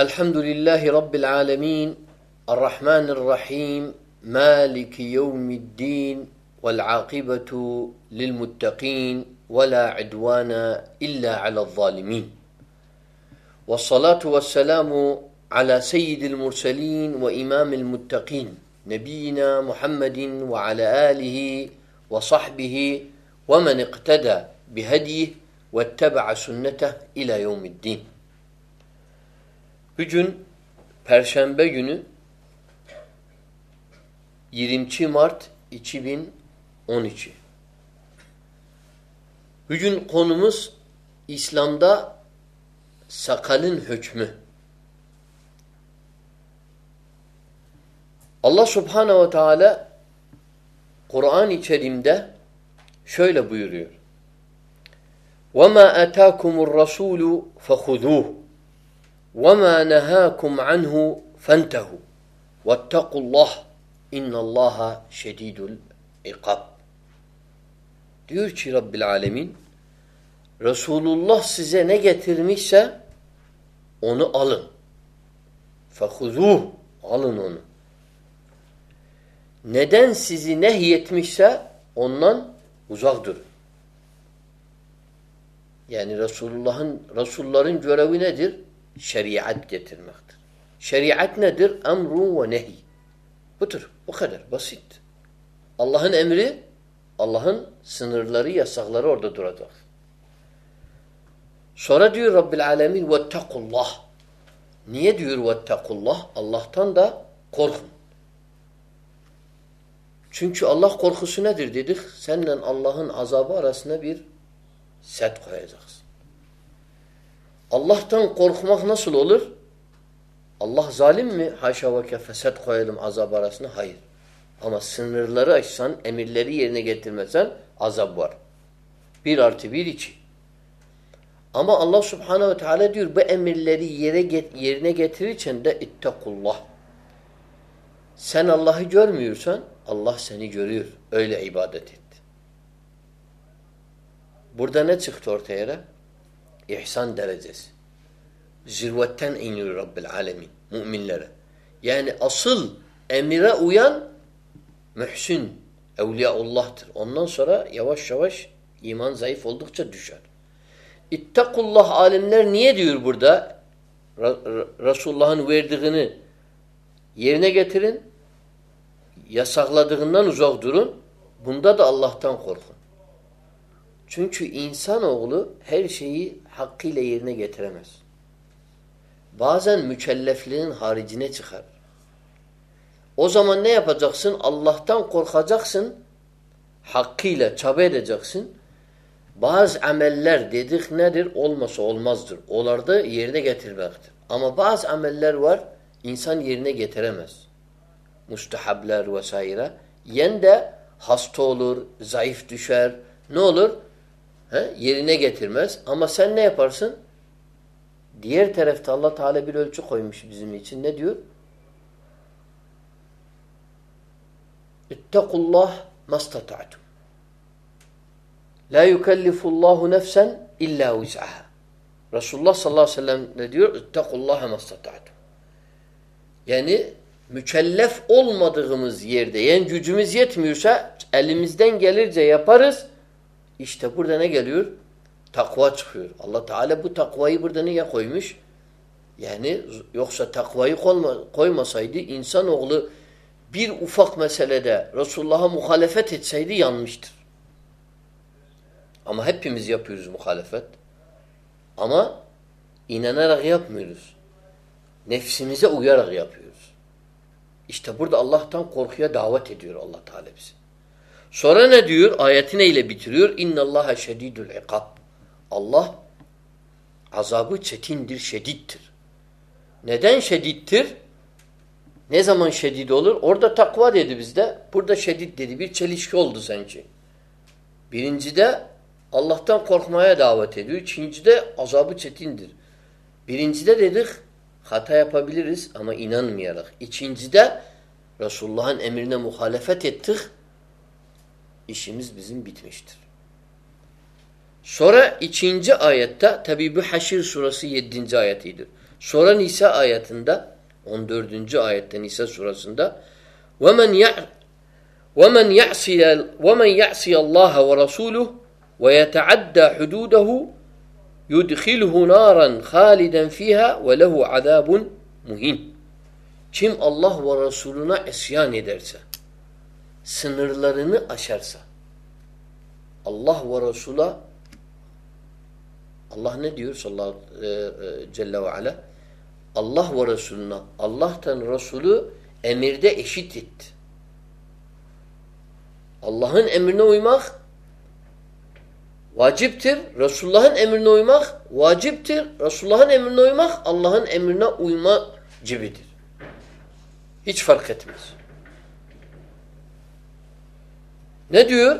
الحمد لله رب العالمين الرحمن الرحيم مالك يوم الدين والعاقبة للمتقين ولا عدوان إلا على الظالمين. والصلاة والسلام على سيد المرسلين وإمام المتقين نبينا محمد وعلى آله وصحبه ومن اقتدى بهديه واتبع سنته إلى يوم الدين. Bugün Perşembe günü 22 Mart 2012. Bugün konumuz İslam'da sakalın hükmü. Allah Subhanahu ve Teala Kur'an-ı Kerim'de şöyle buyuruyor. وَمَا أَتَاكُمُ الرَّسُولُ فَخُذُوهُ وَمَا نَهَاكُمْ عَنْهُ فَانْتَهُوا وَاتَّقُوا اللّٰهِ اِنَّ اللّٰهَ شَد۪يدُ الْاِقَابِ Diyor ki Rabbil Alemin Resulullah size ne getirmişse onu alın. فَخُذُوهُ Alın onu. Neden sizi nehyetmişse ondan uzak durun. Yani Resulullah'ın Resulların görevi nedir? Şeriat getirmektir. Şeriat nedir? Emru ve nehi. Budur. Bu kadar. Basit. Allah'ın emri, Allah'ın sınırları, yasakları orada duracak. Sonra diyor Rabbil Alemin vettekullah. Niye diyor vettekullah? Allah'tan da korkun. Çünkü Allah korkusu nedir dedik? Seninle Allah'ın azabı arasında bir set koyacaksın. Allah'tan korkmak nasıl olur? Allah zalim mi? Haşa ve kefe set koyalım azab arasında. Hayır. Ama sınırları aşsan, emirleri yerine getirmesen azap var. Bir artı bir iki. Ama Allah subhanehu ve teala diyor bu emirleri yere get yerine getirirken de ittakullah. Sen Allah'ı görmüyorsan Allah seni görüyor. Öyle ibadet et. Burada ne çıktı ortaya? İhsan derecesi. Zirvetten iniyor Rabbil Alemin müminlere. Yani asıl emire uyan mühsin, evliyaullah'tır. Ondan sonra yavaş yavaş iman zayıf oldukça düşer. İttakullah alimler niye diyor burada? Resulullah'ın verdiğini yerine getirin. Yasakladığından uzak durun. Bunda da Allah'tan korkun. Çünkü insanoğlu her şeyi hakkıyla yerine getiremez. Bazen mükellefliğin haricine çıkar. O zaman ne yapacaksın? Allah'tan korkacaksın. Hakkıyla çaba edeceksin. Bazı ameller dedik nedir? Olmasa olmazdır. Olarda yerine getirmektir. Ama bazı ameller var insan yerine getiremez. Mustahabler vesaire. Yen de hasta olur, zayıf düşer. Ne olur? He? Yerine getirmez. Ama sen ne yaparsın? Diğer tarafta Allah Teala bir ölçü koymuş bizim için. Ne diyor? İttakullah mastata'tum. La yukellifullahu nefsen illa viz'aha. Resulullah sallallahu aleyhi ve sellem ne diyor? İttakullaha mastata'tum. Yani mükellef olmadığımız yerde, yani gücümüz yetmiyorsa elimizden gelirce yaparız. İşte burada ne geliyor? Takva çıkıyor. Allah Teala bu takvayı burada niye koymuş? Yani yoksa takvayı koymasaydı insanoğlu bir ufak meselede Resulullah'a muhalefet etseydi yanmıştır. Ama hepimiz yapıyoruz muhalefet. Ama inanarak yapmıyoruz. Nefsimize uyarak yapıyoruz. İşte burada Allah'tan korkuya davet ediyor Allah Teala bizi. Sonra ne diyor? Ayeti neyle bitiriyor? İnna Allaha şedidul. Allah azabı çetindir, şedittir. Neden şedittir? Ne zaman şedid olur? Orada takva dedi bizde. Burada şedid dedi. Bir çelişki oldu sanki. Birincide Allah'tan korkmaya davet ediyor. İkincide azabı çetindir. Birincide dedik hata yapabiliriz ama inanmayarak. İkincide Resulullah'ın emrine muhalefet ettik İşimiz bizim bitmiştir. Sonra ikinci ayette tabi bu Haşir surası yedinci ayetidir. Sonra Nisa ayetinde 14. ayette Nisa surasında وَمَنْ يَعْ وَمَنْ يَعْصِيَ وَمَنْ يَعْصِيَ اللّٰهَ وَرَسُولُهُ وَيَتَعَدَّى حُدُودَهُ يُدْخِلْهُ نَارًا خَالِدًا فِيهَا وَلَهُ عَذَابٌ مُهِينٌ Kim Allah ve Resuluna isyan ederse, sınırlarını aşarsa, Allah ve Resul'a Allah ne diyor sallallahu e, e, celle ve ala? Allah ve Resulüne Allah'tan Resulü emirde eşit etti. Allah'ın emrine uymak vaciptir. Resulullah'ın emrine uymak vaciptir. Resulullah'ın emrine uymak Allah'ın emrine uyma cibidir. Hiç fark etmez. Ne diyor?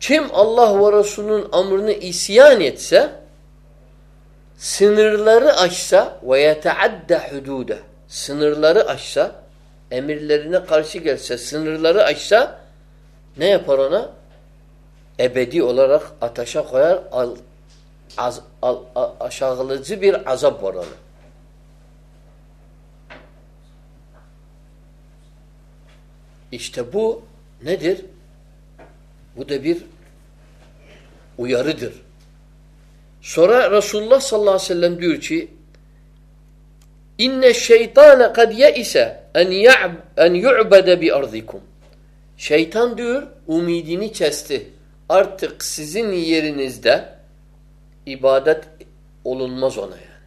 Kim Allah ve Resulünün emrini isyan etse sınırları aşsa ve yeteadde hudude sınırları aşsa emirlerine karşı gelse sınırları aşsa ne yapar ona? Ebedi olarak ateşe koyar al, az, al, aşağılıcı bir azap var ona. İşte bu nedir? Bu da bir uyarıdır. Sonra Resulullah sallallahu aleyhi ve sellem diyor ki İnne şeytane kad yeise en en yu'bede bi ardikum. Şeytan diyor umidini kesti. Artık sizin yerinizde ibadet olunmaz ona yani.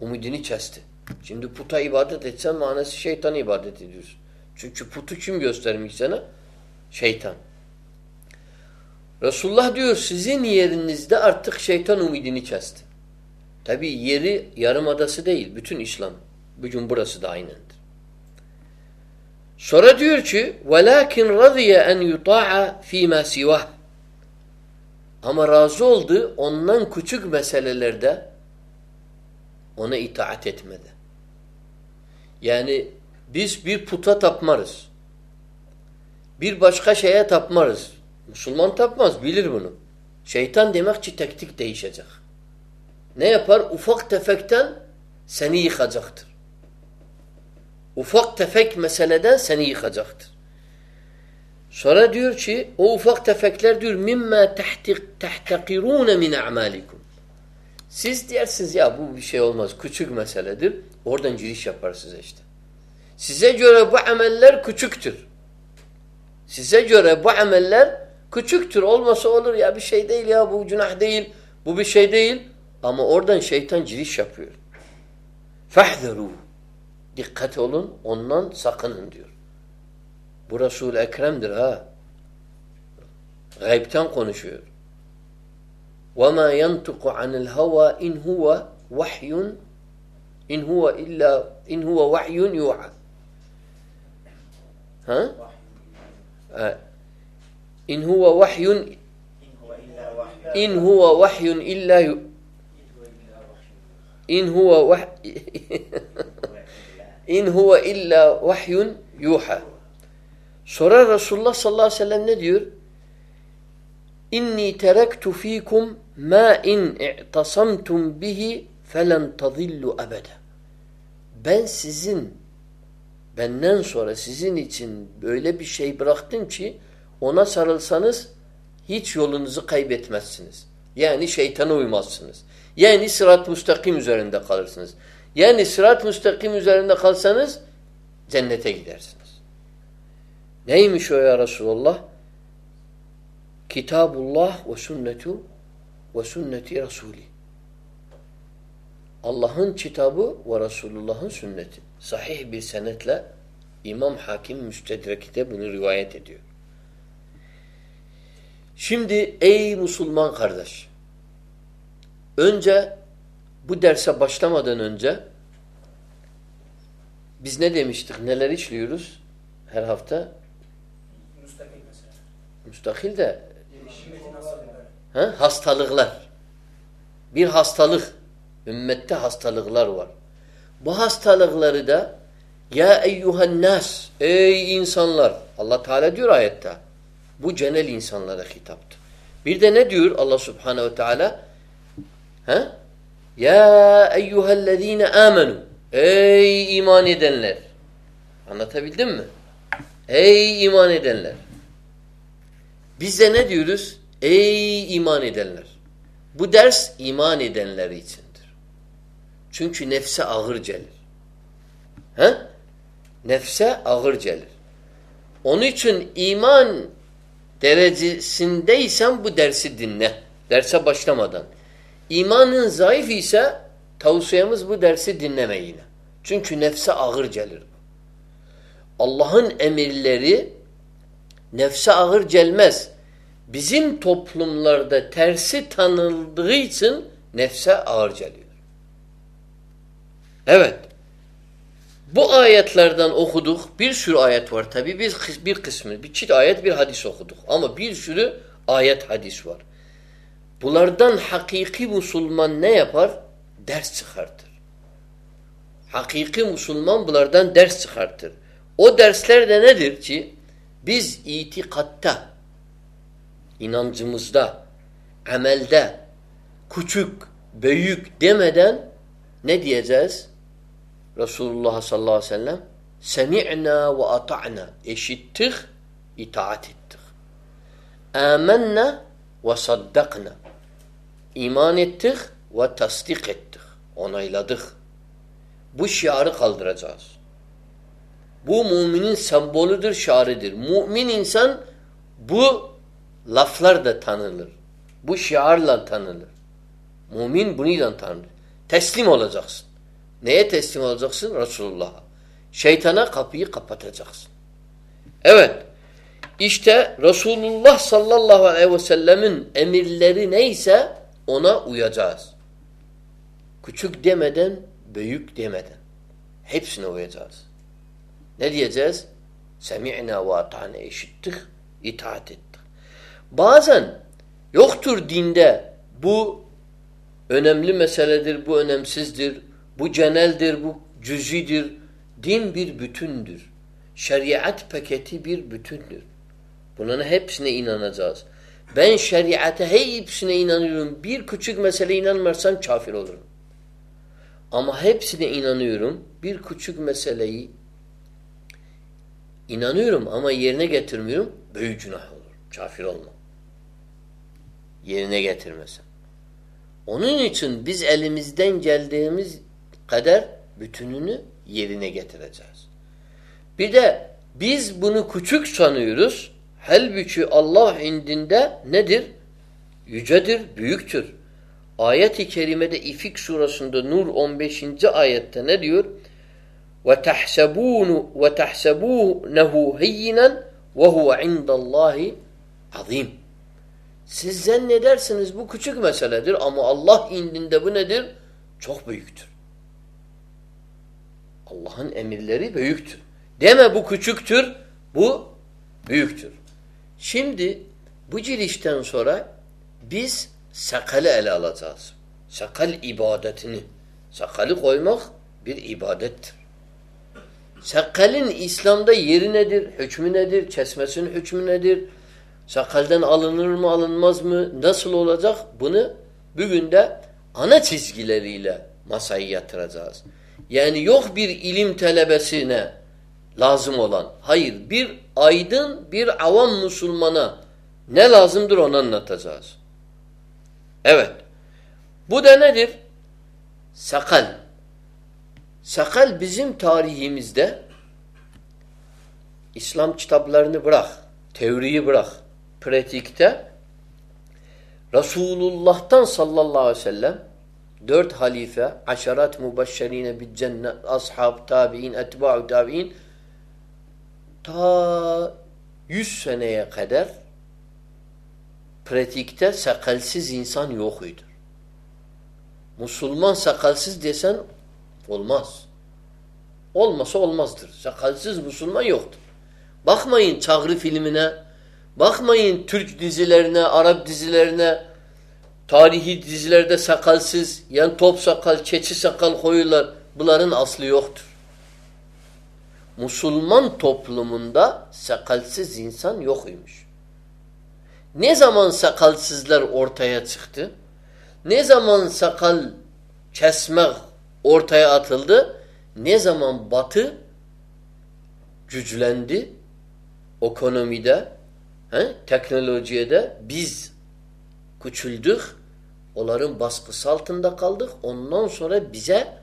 Umidini kesti. Şimdi puta ibadet etsen manası şeytan ibadet ediyorsun. Çünkü putu kim göstermiş sana? Şeytan. Resulullah diyor sizin yerinizde artık şeytan umidini kesti. Tabi yeri yarım adası değil. Bütün İslam. Bugün burası da aynıdır. Sonra diyor ki وَلَاكِنْ رَضِيَ اَنْ يُطَاعَ ف۪ي مَا سِوَهِ Ama razı oldu ondan küçük meselelerde ona itaat etmedi. Yani biz bir puta tapmarız. Bir başka şeye tapmarız. Müslüman tapmaz, bilir bunu. Şeytan demek ki tektik değişecek. Ne yapar? Ufak tefekten seni yıkacaktır. Ufak tefek meseleden seni yıkacaktır. Sonra diyor ki o ufak tefekler diyor mimma tehtekirune min a'malikum. Siz dersiniz ya bu bir şey olmaz. Küçük meseledir. Oradan giriş yapar size işte. Size göre bu ameller küçüktür. Size göre bu ameller küçüktür. Olmasa olur ya bir şey değil ya bu günah değil. Bu bir şey değil. Ama oradan şeytan giriş yapıyor. Fehzeru. Dikkat olun ondan sakının diyor. Bu Resul-i Ekrem'dir ha. Gaybten konuşuyor. وَمَا يَنْتُقُ عَنِ الْهَوَى اِنْ هُوَ وَحْيٌ اِنْ هُوَ اِلَّا اِنْ هُوَ وَحْيٌ يُوحَى Ha? İn huve vahyun in huve vahyun illa in huve vah in huve illa vahyun yuha. Sonra Resulullah sallallahu aleyhi ve sellem ne diyor? İnni terektu fikum ma in i'tasamtum bihi felen tadillu ebede. Ben sizin benden sonra sizin için böyle bir şey bıraktım ki ona sarılsanız hiç yolunuzu kaybetmezsiniz. Yani şeytana uymazsınız. Yani sırat müstakim üzerinde kalırsınız. Yani sırat müstakim üzerinde kalsanız cennete gidersiniz. Neymiş o ya Resulallah? Kitabullah ve sünnetu ve sünneti Resulü. Allah'ın kitabı ve Resulullah'ın sünneti. Sahih bir senetle İmam Hakim Müstedrek'te bunu rivayet ediyor. Şimdi ey Müslüman kardeş, önce bu derse başlamadan önce biz ne demiştik, neler işliyoruz her hafta? Müstakil mesela. Müstakil de ha? hastalıklar. Bir hastalık. Ümmette hastalıklar var. Bu hastalıkları da ya eyyuhen nas ey insanlar Allah Teala diyor ayette. Bu genel insanlara hitaptır. Bir de ne diyor Allah Subhanahu ve Teala? He? Ya eyyühellezine amenu. Ey iman edenler. Anlatabildim mi? Ey iman edenler. Biz de ne diyoruz? Ey iman edenler. Bu ders iman edenler içindir. Çünkü nefse ağır gelir. He? Nefse ağır gelir. Onun için iman derecesindeysen bu dersi dinle. Derse başlamadan. İmanın zayıf ise tavsiyemiz bu dersi dinleme yine. Çünkü nefse ağır gelir. Allah'ın emirleri nefse ağır gelmez. Bizim toplumlarda tersi tanıldığı için nefse ağır geliyor. Evet. Bu ayetlerden okuduk. Bir sürü ayet var tabi. Biz bir kısmı, bir çift ayet, bir hadis okuduk. Ama bir sürü ayet, hadis var. Bunlardan hakiki Müslüman ne yapar? Ders çıkartır. Hakiki Müslüman bunlardan ders çıkartır. O dersler de nedir ki? Biz itikatta, inancımızda, amelde, küçük, büyük demeden ne diyeceğiz? Resulullah sallallahu aleyhi ve sellem semi'na ve ata'na eşittik, itaat ettik. Âmennâ ve saddakna iman ettik ve tasdik ettik. Onayladık. Bu şiarı kaldıracağız. Bu müminin sembolüdür, şiarıdır. Mümin insan bu laflar da tanınır. Bu şiarla tanınır. Mümin bununla tanınır. Teslim olacaksın. Neye teslim olacaksın? Resulullah'a. Şeytana kapıyı kapatacaksın. Evet. İşte Resulullah sallallahu aleyhi ve sellemin emirleri neyse ona uyacağız. Küçük demeden, büyük demeden. Hepsine uyacağız. Ne diyeceğiz? Semi'na ve ata'na eşittik, itaat ettik. Bazen yoktur dinde bu önemli meseledir, bu önemsizdir, bu geneldir, bu cüzidir. Din bir bütündür. Şeriat paketi bir bütündür. Bunun hepsine inanacağız. Ben şeriate hepsine inanıyorum. Bir küçük mesele inanmazsam kafir olurum. Ama hepsine inanıyorum. Bir küçük meseleyi inanıyorum ama yerine getirmiyorum. Büyük günah olur. Kafir olma. Yerine getirmesem. Onun için biz elimizden geldiğimiz kader bütününü yerine getireceğiz. Bir de biz bunu küçük sanıyoruz. Halbuki Allah indinde nedir? Yücedir, büyüktür. Ayet-i kerimede İfik surasında Nur 15. ayette ne diyor? Ve tahsabunu ve tahsabunehu heyyinan ve huve. Siz zannedersiniz bu küçük meseledir ama Allah indinde bu nedir? Çok büyüktür. Allah'ın emirleri büyüktür. Deme bu küçüktür, bu büyüktür. Şimdi bu girişten sonra biz sakalı ele alacağız. Sakal ibadetini. Sakalı koymak bir ibadettir. Sakalın İslam'da yeri nedir? Hükmü nedir? Kesmesinin hükmü nedir? Sakaldan alınır mı alınmaz mı? Nasıl olacak? Bunu bugün de ana çizgileriyle masayı yatıracağız. Yani yok bir ilim talebesine lazım olan. Hayır bir aydın bir avam Müslümana ne lazımdır onu anlatacağız. Evet. Bu da nedir? Sakal. Sakal bizim tarihimizde İslam kitaplarını bırak, teoriyi bırak, pratikte Resulullah'tan sallallahu aleyhi ve sellem dört halife, aşarat mübeşşerine bil cennet, ashab, tabi'in, etba'u tabi'in ta 100 seneye kadar pratikte sakalsız insan yokuydu. Müslüman sakalsız desen olmaz. Olmasa olmazdır. Sakalsız Müslüman yoktur. Bakmayın Çağrı filmine, bakmayın Türk dizilerine, Arap dizilerine, tarihi dizilerde sakalsız, yani top sakal, keçi sakal koyuyorlar. Bunların aslı yoktur. Musulman toplumunda sakalsız insan yokuymuş. Ne zaman sakalsızlar ortaya çıktı? Ne zaman sakal kesme ortaya atıldı. Ne zaman batı güçlendi ekonomide, he, teknolojide biz küçüldük. Onların baskısı altında kaldık. Ondan sonra bize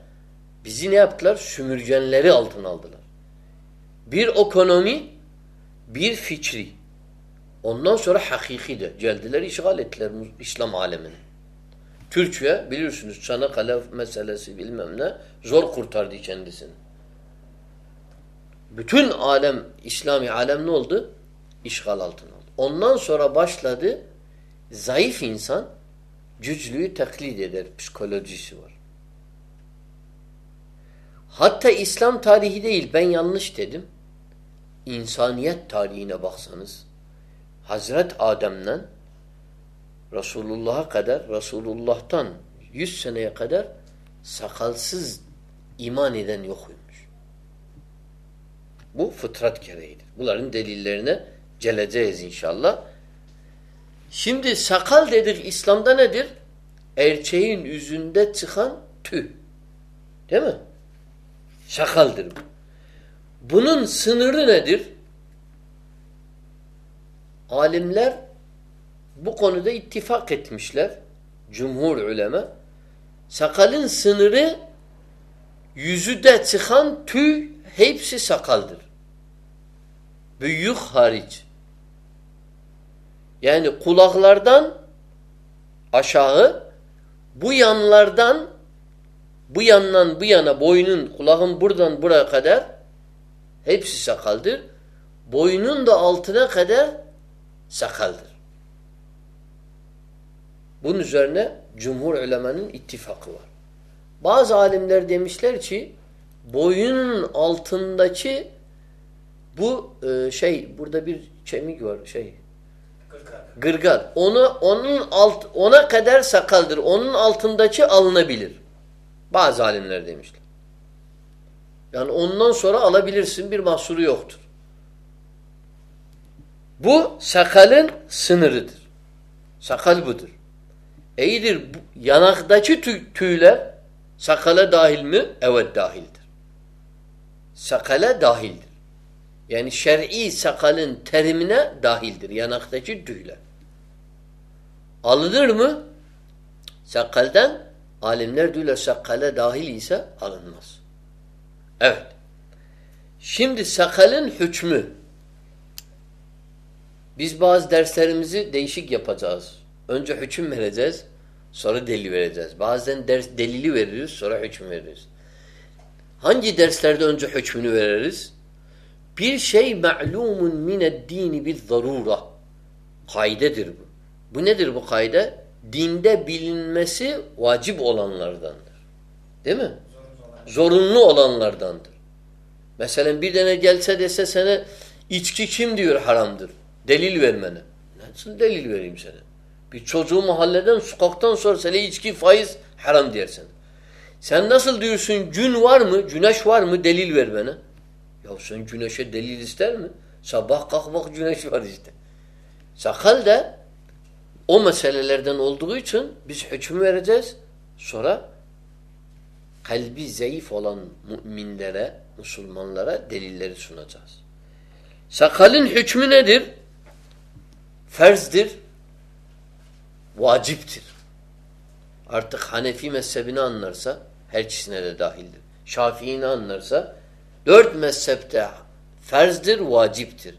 bizi ne yaptılar? Sümürgenleri altına aldılar. Bir ekonomi, bir fikri. Ondan sonra hakiki de. Geldiler, işgal ettiler İslam alemini. Türkiye biliyorsunuz Çanakkale meselesi bilmem ne zor kurtardı kendisini. Bütün alem, İslami alem ne oldu? İşgal altına oldu. Ondan sonra başladı zayıf insan güçlüyü taklit eder. Psikolojisi var. Hatta İslam tarihi değil ben yanlış dedim. İnsaniyet tarihine baksanız Hazret Adem'den Resulullah'a kadar Resulullah'tan 100 seneye kadar sakalsız iman eden yokuymuş. Bu fıtrat gereğidir. Bunların delillerine geleceğiz inşallah. Şimdi sakal dedik İslam'da nedir? Erçeğin yüzünde çıkan tüy. Değil mi? Sakaldır bu. Bunun sınırı nedir? Alimler bu konuda ittifak etmişler. Cumhur ulema. Sakalın sınırı yüzüde çıkan tüy hepsi sakaldır. Büyük hariç. Yani kulaklardan aşağı bu yanlardan bu yandan bu yana boynun kulağın buradan buraya kadar hepsi sakaldır. Boynun da altına kadar sakaldır. Bunun üzerine cumhur ulemanın ittifakı var. Bazı alimler demişler ki boyunun altındaki bu e, şey burada bir kemik var şey gırgar. Onu onun alt ona kadar sakaldır. Onun altındaki alınabilir. Bazı alimler demişler. Yani ondan sonra alabilirsin bir mahsuru yoktur. Bu sakalın sınırıdır. Sakal budur. İyidir yanaktaki tüy, tüyler sakala dahil mi? Evet dahildir. Sakala dahildir. Yani şer'i sakalın terimine dahildir. Yanaktaki tüyler. Alınır mı? Sakaldan alimler diyorlar sakala dahil ise alınmaz. Evet. Şimdi sakalın hükmü. Biz bazı derslerimizi değişik yapacağız. Önce hüküm vereceğiz, sonra delil vereceğiz. Bazen ders delili veririz, sonra hüküm veririz. Hangi derslerde önce hükmünü veririz? Bir şey ma'lumun mined-dini bil zarura. Kaidedir bu. Bu nedir bu kaide? Dinde bilinmesi vacip olanlardandır. Değil mi? Zorunlu olanlardandır. Mesela bir tane gelse dese sana içki kim diyor haramdır? Delil vermene. Nasıl delil vereyim sana? Bir çocuğu mahalleden, sokaktan sorsa içki, faiz haram dersin. Sen nasıl diyorsun gün var mı, güneş var mı delil ver bana. Ya sen güneşe delil ister mi? Sabah kalk bak güneş var işte. Sakal da o meselelerden olduğu için biz hüküm vereceğiz. Sonra kalbi zayıf olan müminlere, Müslümanlara delilleri sunacağız. Sakalın hükmü nedir? Ferzdir, vaciptir. Artık Hanefi mezhebini anlarsa her ikisine de dahildir. Şafii'ni anlarsa dört mezhepte ferzdir, vaciptir.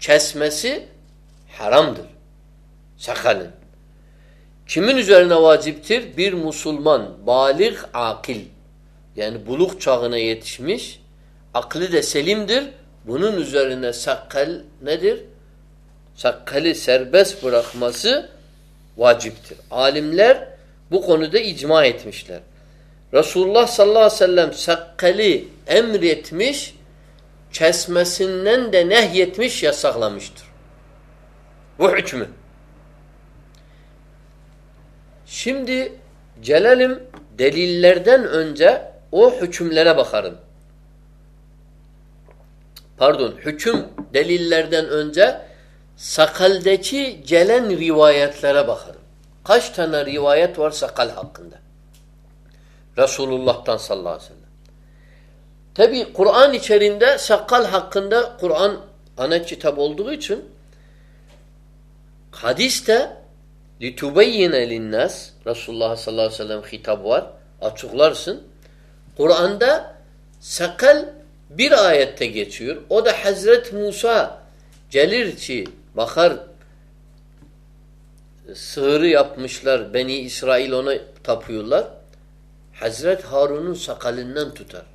Kesmesi haramdır. Sakalın. Kimin üzerine vaciptir? Bir Müslüman, balik, akil. Yani buluk çağına yetişmiş, aklı da selimdir. Bunun üzerine sakal nedir? Sakalı serbest bırakması vaciptir. Alimler bu konuda icma etmişler. Resulullah sallallahu aleyhi ve sellem sakalı emretmiş, kesmesinden de nehyetmiş, yasaklamıştır. Bu hükmü. Şimdi gelelim delillerden önce o hükümlere bakarım. Pardon, hüküm delillerden önce sakaldaki gelen rivayetlere bakarım. Kaç tane rivayet var sakal hakkında? Resulullah'tan sallallahu aleyhi ve sellem. Tabi Kur'an içerisinde sakal hakkında Kur'an ana kitap olduğu için hadiste litubeyyine linnas Resulullah sallallahu aleyhi ve sellem hitap var. Açıklarsın. Kur'an'da sakal bir ayette geçiyor. O da Hazret Musa gelir ki bakar sığırı yapmışlar. Beni İsrail ona tapıyorlar. Hazret Harun'un sakalından tutar.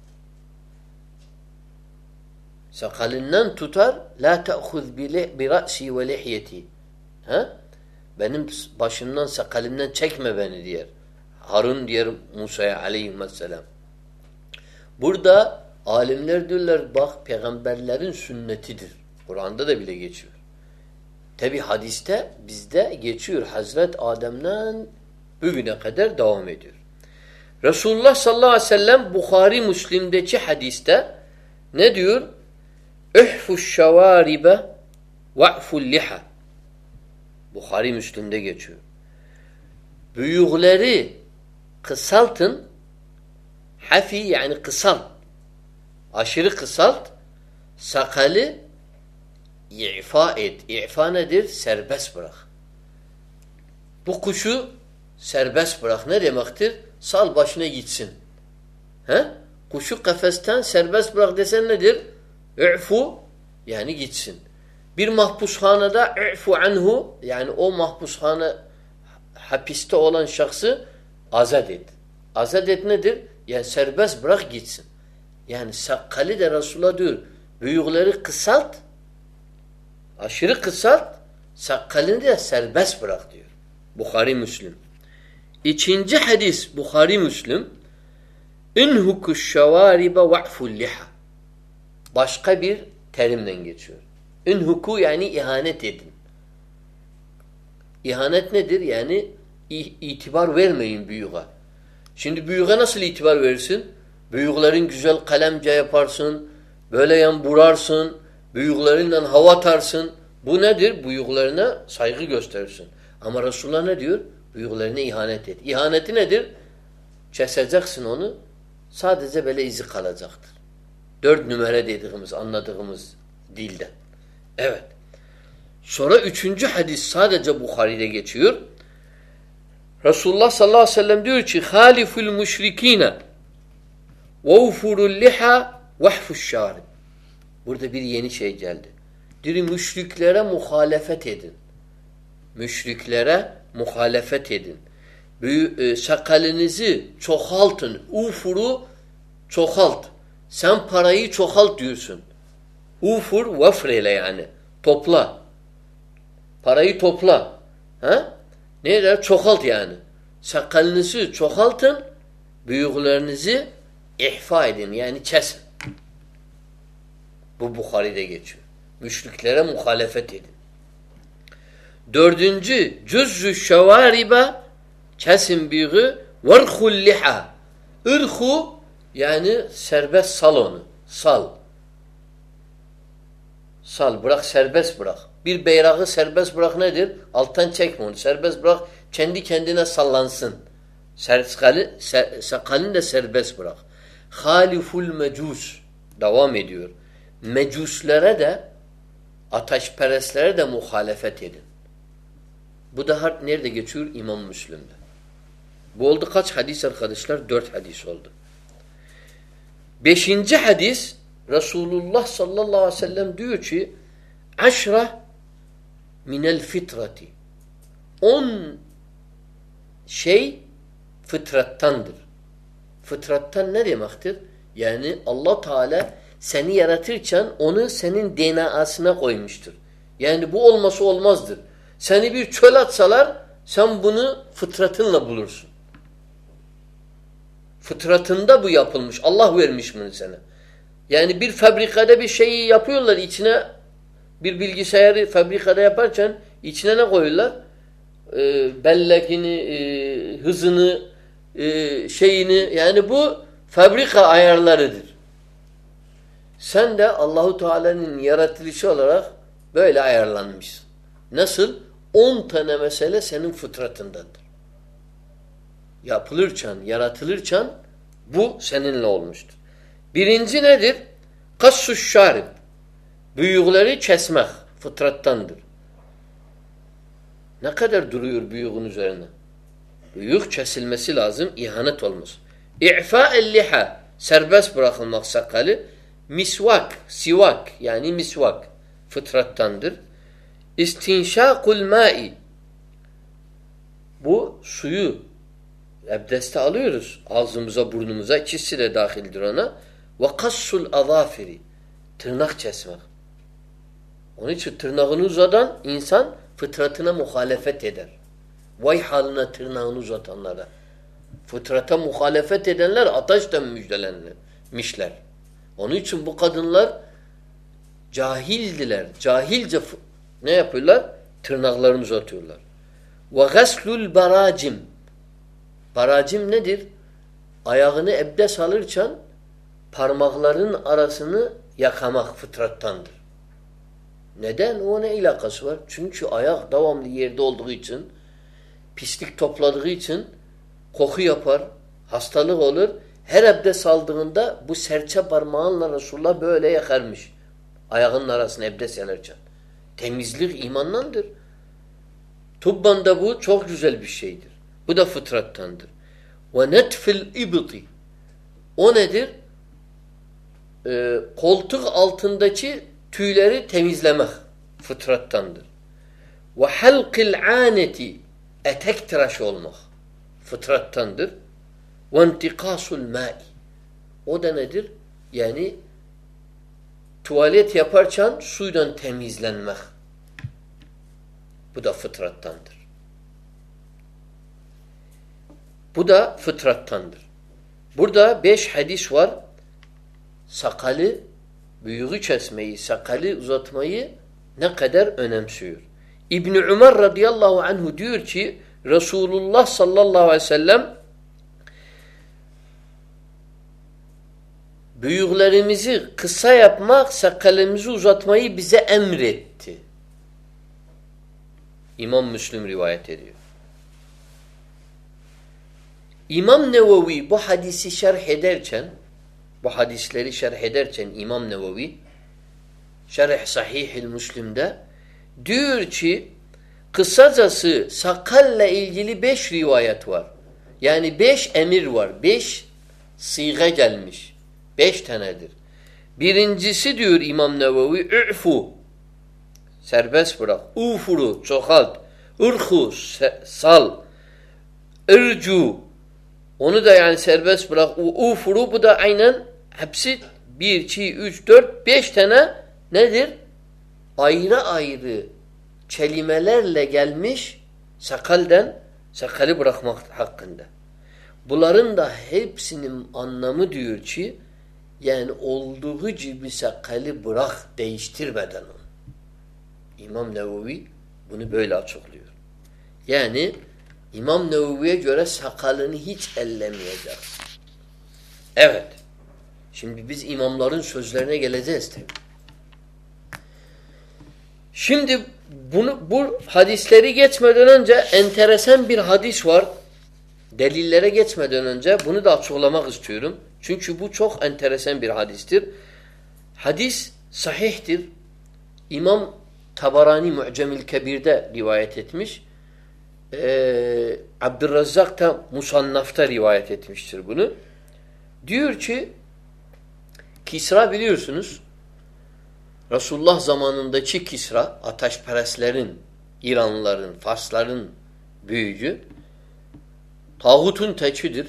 Sakalından tutar. La te'khuz bi ra'si ve lihyeti. Ha? Benim başımdan sakalimden çekme beni diyor. Harun diyor Musa'ya aleyhisselam. Burada alimler diyorlar bak peygamberlerin sünnetidir. Kur'an'da da bile geçiyor. Tabi hadiste bizde geçiyor. Hazret Adem'den bugüne kadar devam ediyor. Resulullah sallallahu aleyhi ve sellem Bukhari Müslim'deki hadiste ne diyor? Uhfuş şevaribe ve'ful liha. Bukhari Müslim'de geçiyor. Büyükleri kısaltın hafi yani kısalt. Aşırı kısalt. Sakalı İfa et. İfa nedir? Serbest bırak. Bu kuşu serbest bırak. Ne demektir? Sal başına gitsin. He? Kuşu kafesten serbest bırak desen nedir? İ'fu yani gitsin. Bir mahpushanada i'fu anhu yani o mahpushane hapiste olan şahsı azat et. Azat et nedir? Yani serbest bırak gitsin. Yani sakali de Resulullah diyor. Büyükleri kısalt aşırı kısalt sakalını da serbest bırak diyor. Bukhari Müslim. İkinci hadis Bukhari Müslim İnhukuş şevaribe va'ful liha. Başka bir terimden geçiyor. İnhuku yani ihanet edin. İhanet nedir? Yani itibar vermeyin büyüğe. Şimdi büyüğe nasıl itibar verirsin? Büyüklerin güzel kalemce yaparsın, böyle yan burarsın, büyükleriyle hava atarsın. Bu nedir? Büyüklerine saygı gösterirsin. Ama Resulullah ne diyor? Büyüklerine ihanet et. İhaneti nedir? Keseceksin onu. Sadece böyle izi kalacaktır. Dört numara dediğimiz, anladığımız dilde. Evet. Sonra üçüncü hadis sadece Bukhari'de geçiyor. Resulullah sallallahu aleyhi ve sellem diyor ki haliful müşrikine ve ufurul liha vehfuş şarib. Burada bir yeni şey geldi. Diri müşriklere muhalefet edin. Müşriklere muhalefet edin. Büyü, e, sakalınızı çoğaltın. Ufuru çoğalt. Sen parayı çoğalt diyorsun. Ufur vefreyle yani. Topla. Parayı topla. Ha? Ne der? Çoğalt yani. Sakalınızı çoğaltın. Büyüklerinizi ihfa edin. Yani kesin. Bu Bukhari'de geçiyor. Müşriklere muhalefet edin. Dördüncü cüzzü şevaribe kesin büyüğü verhul liha. Irhu yani serbest sal onu. Sal. Sal. Bırak serbest bırak. Bir beyrağı serbest bırak nedir? Alttan çekme onu. Serbest bırak. Kendi kendine sallansın. Sakalın, sakalını da serbest bırak. Haliful mecus. Devam ediyor. Mecuslere de ateşperestlere de muhalefet edin. Bu da harp nerede geçiyor? İmam Müslüm'de. Bu oldu kaç hadis arkadaşlar? Dört hadis oldu. Beşinci hadis Resulullah sallallahu aleyhi ve sellem diyor ki aşra minel fitrati on şey fıtrattandır. Fıtrattan ne demektir? Yani Allah Teala seni yaratırken onu senin DNA'sına koymuştur. Yani bu olması olmazdır. Seni bir çöl atsalar sen bunu fıtratınla bulursun. Fıtratında bu yapılmış. Allah vermiş bunu sana. Yani bir fabrikada bir şeyi yapıyorlar içine bir bilgisayarı fabrikada yaparken içine ne koyuyorlar? Ee, bellekini, e, hızını, e, şeyini yani bu fabrika ayarlarıdır. Sen de Allahu Teala'nın yaratılışı olarak böyle ayarlanmışsın. Nasıl? On tane mesele senin fıtratındandır. Yapılırken, yaratılırken Bu seninle olmuştur. Birinci nedir? Kassus şarib. Büyükleri kesmek fıtrattandır. Ne kadar duruyor büyüğün üzerine? Büyük kesilmesi lazım, ihanet olmaz. İ'fa liha serbest bırakılmak sakalı. Misvak, sivak yani misvak fıtrattandır. İstinşakul mai bu suyu abdeste alıyoruz. Ağzımıza, burnumuza ikisi de dahildir ona. Ve kassul azafiri tırnak kesmek. Onun için tırnağını uzadan insan fıtratına muhalefet eder. Vay haline tırnağını uzatanlara. Fıtrata muhalefet edenler ateşten müjdelenmişler. Onun için bu kadınlar cahildiler. Cahilce ne yapıyorlar? Tırnaklarını uzatıyorlar. Ve gaslul baracim. Baracim nedir? Ayağını ebdes alırken parmakların arasını yakamak fıtrattandır. Neden? O ne ilakası var? Çünkü ayak devamlı yerde olduğu için, pislik topladığı için koku yapar, hastalık olur. Her ebdes aldığında bu serçe parmağınla Resulullah böyle yakarmış. Ayağının arasını ebdes yanarken. Temizlik imandandır. Tubbanda bu çok güzel bir şeydir. Bu da fıtrattandır. Ve netfil ibti. O nedir? Ee, koltuk altındaki tüyleri temizlemek fıtrattandır. Ve halqil aneti etek tıraş olmak fıtrattandır. Ve intikasul ma'i o da nedir? Yani tuvalet yaparken suydan temizlenmek. Bu da fıtrattandır. Bu da fıtrattandır. Burada beş hadis var. Sakalı, büyüğü kesmeyi, sakalı uzatmayı ne kadar önemsiyor. İbni Ömer radıyallahu anhu diyor ki Resulullah sallallahu aleyhi ve sellem büyüklerimizi kısa yapmak, sakalımızı uzatmayı bize emretti. İmam Müslim rivayet ediyor. İmam Nevevi bu hadisi şerh ederken bu hadisleri şerh ederken İmam Nevevi Şerh Sahih-i Müslim'de diyor ki kısacası sakalla ilgili beş rivayet var. Yani beş emir var. Beş siga gelmiş. Beş tanedir. Birincisi diyor İmam Nevevi ü'fu serbest bırak. Ufuru çoğalt. Irhu sal. Ircu onu da yani serbest bırak. Ufuru bu da aynen hepsi bir, iki, üç, dört, beş tane nedir? Ayrı ayrı kelimelerle gelmiş sakalden sakalı bırakmak hakkında. Bunların da hepsinin anlamı diyor ki yani olduğu gibi sakalı bırak değiştirmeden onu. İmam Nevevi bunu böyle açıklıyor. Yani İmam Nevevi'ye göre sakalını hiç ellemeyecek. Evet. Şimdi biz imamların sözlerine geleceğiz tabi. Şimdi bunu, bu hadisleri geçmeden önce enteresan bir hadis var. Delillere geçmeden önce bunu da açıklamak istiyorum. Çünkü bu çok enteresan bir hadistir. Hadis sahihtir. İmam Tabarani Mu'cemil Kebir'de rivayet etmiş. Ee, Abdurrazzak da Musannaf'ta rivayet etmiştir bunu. Diyor ki Kisra biliyorsunuz Resulullah zamanındaki Kisra ateşperestlerin, İranlıların, Farsların büyücü tağutun teçidir.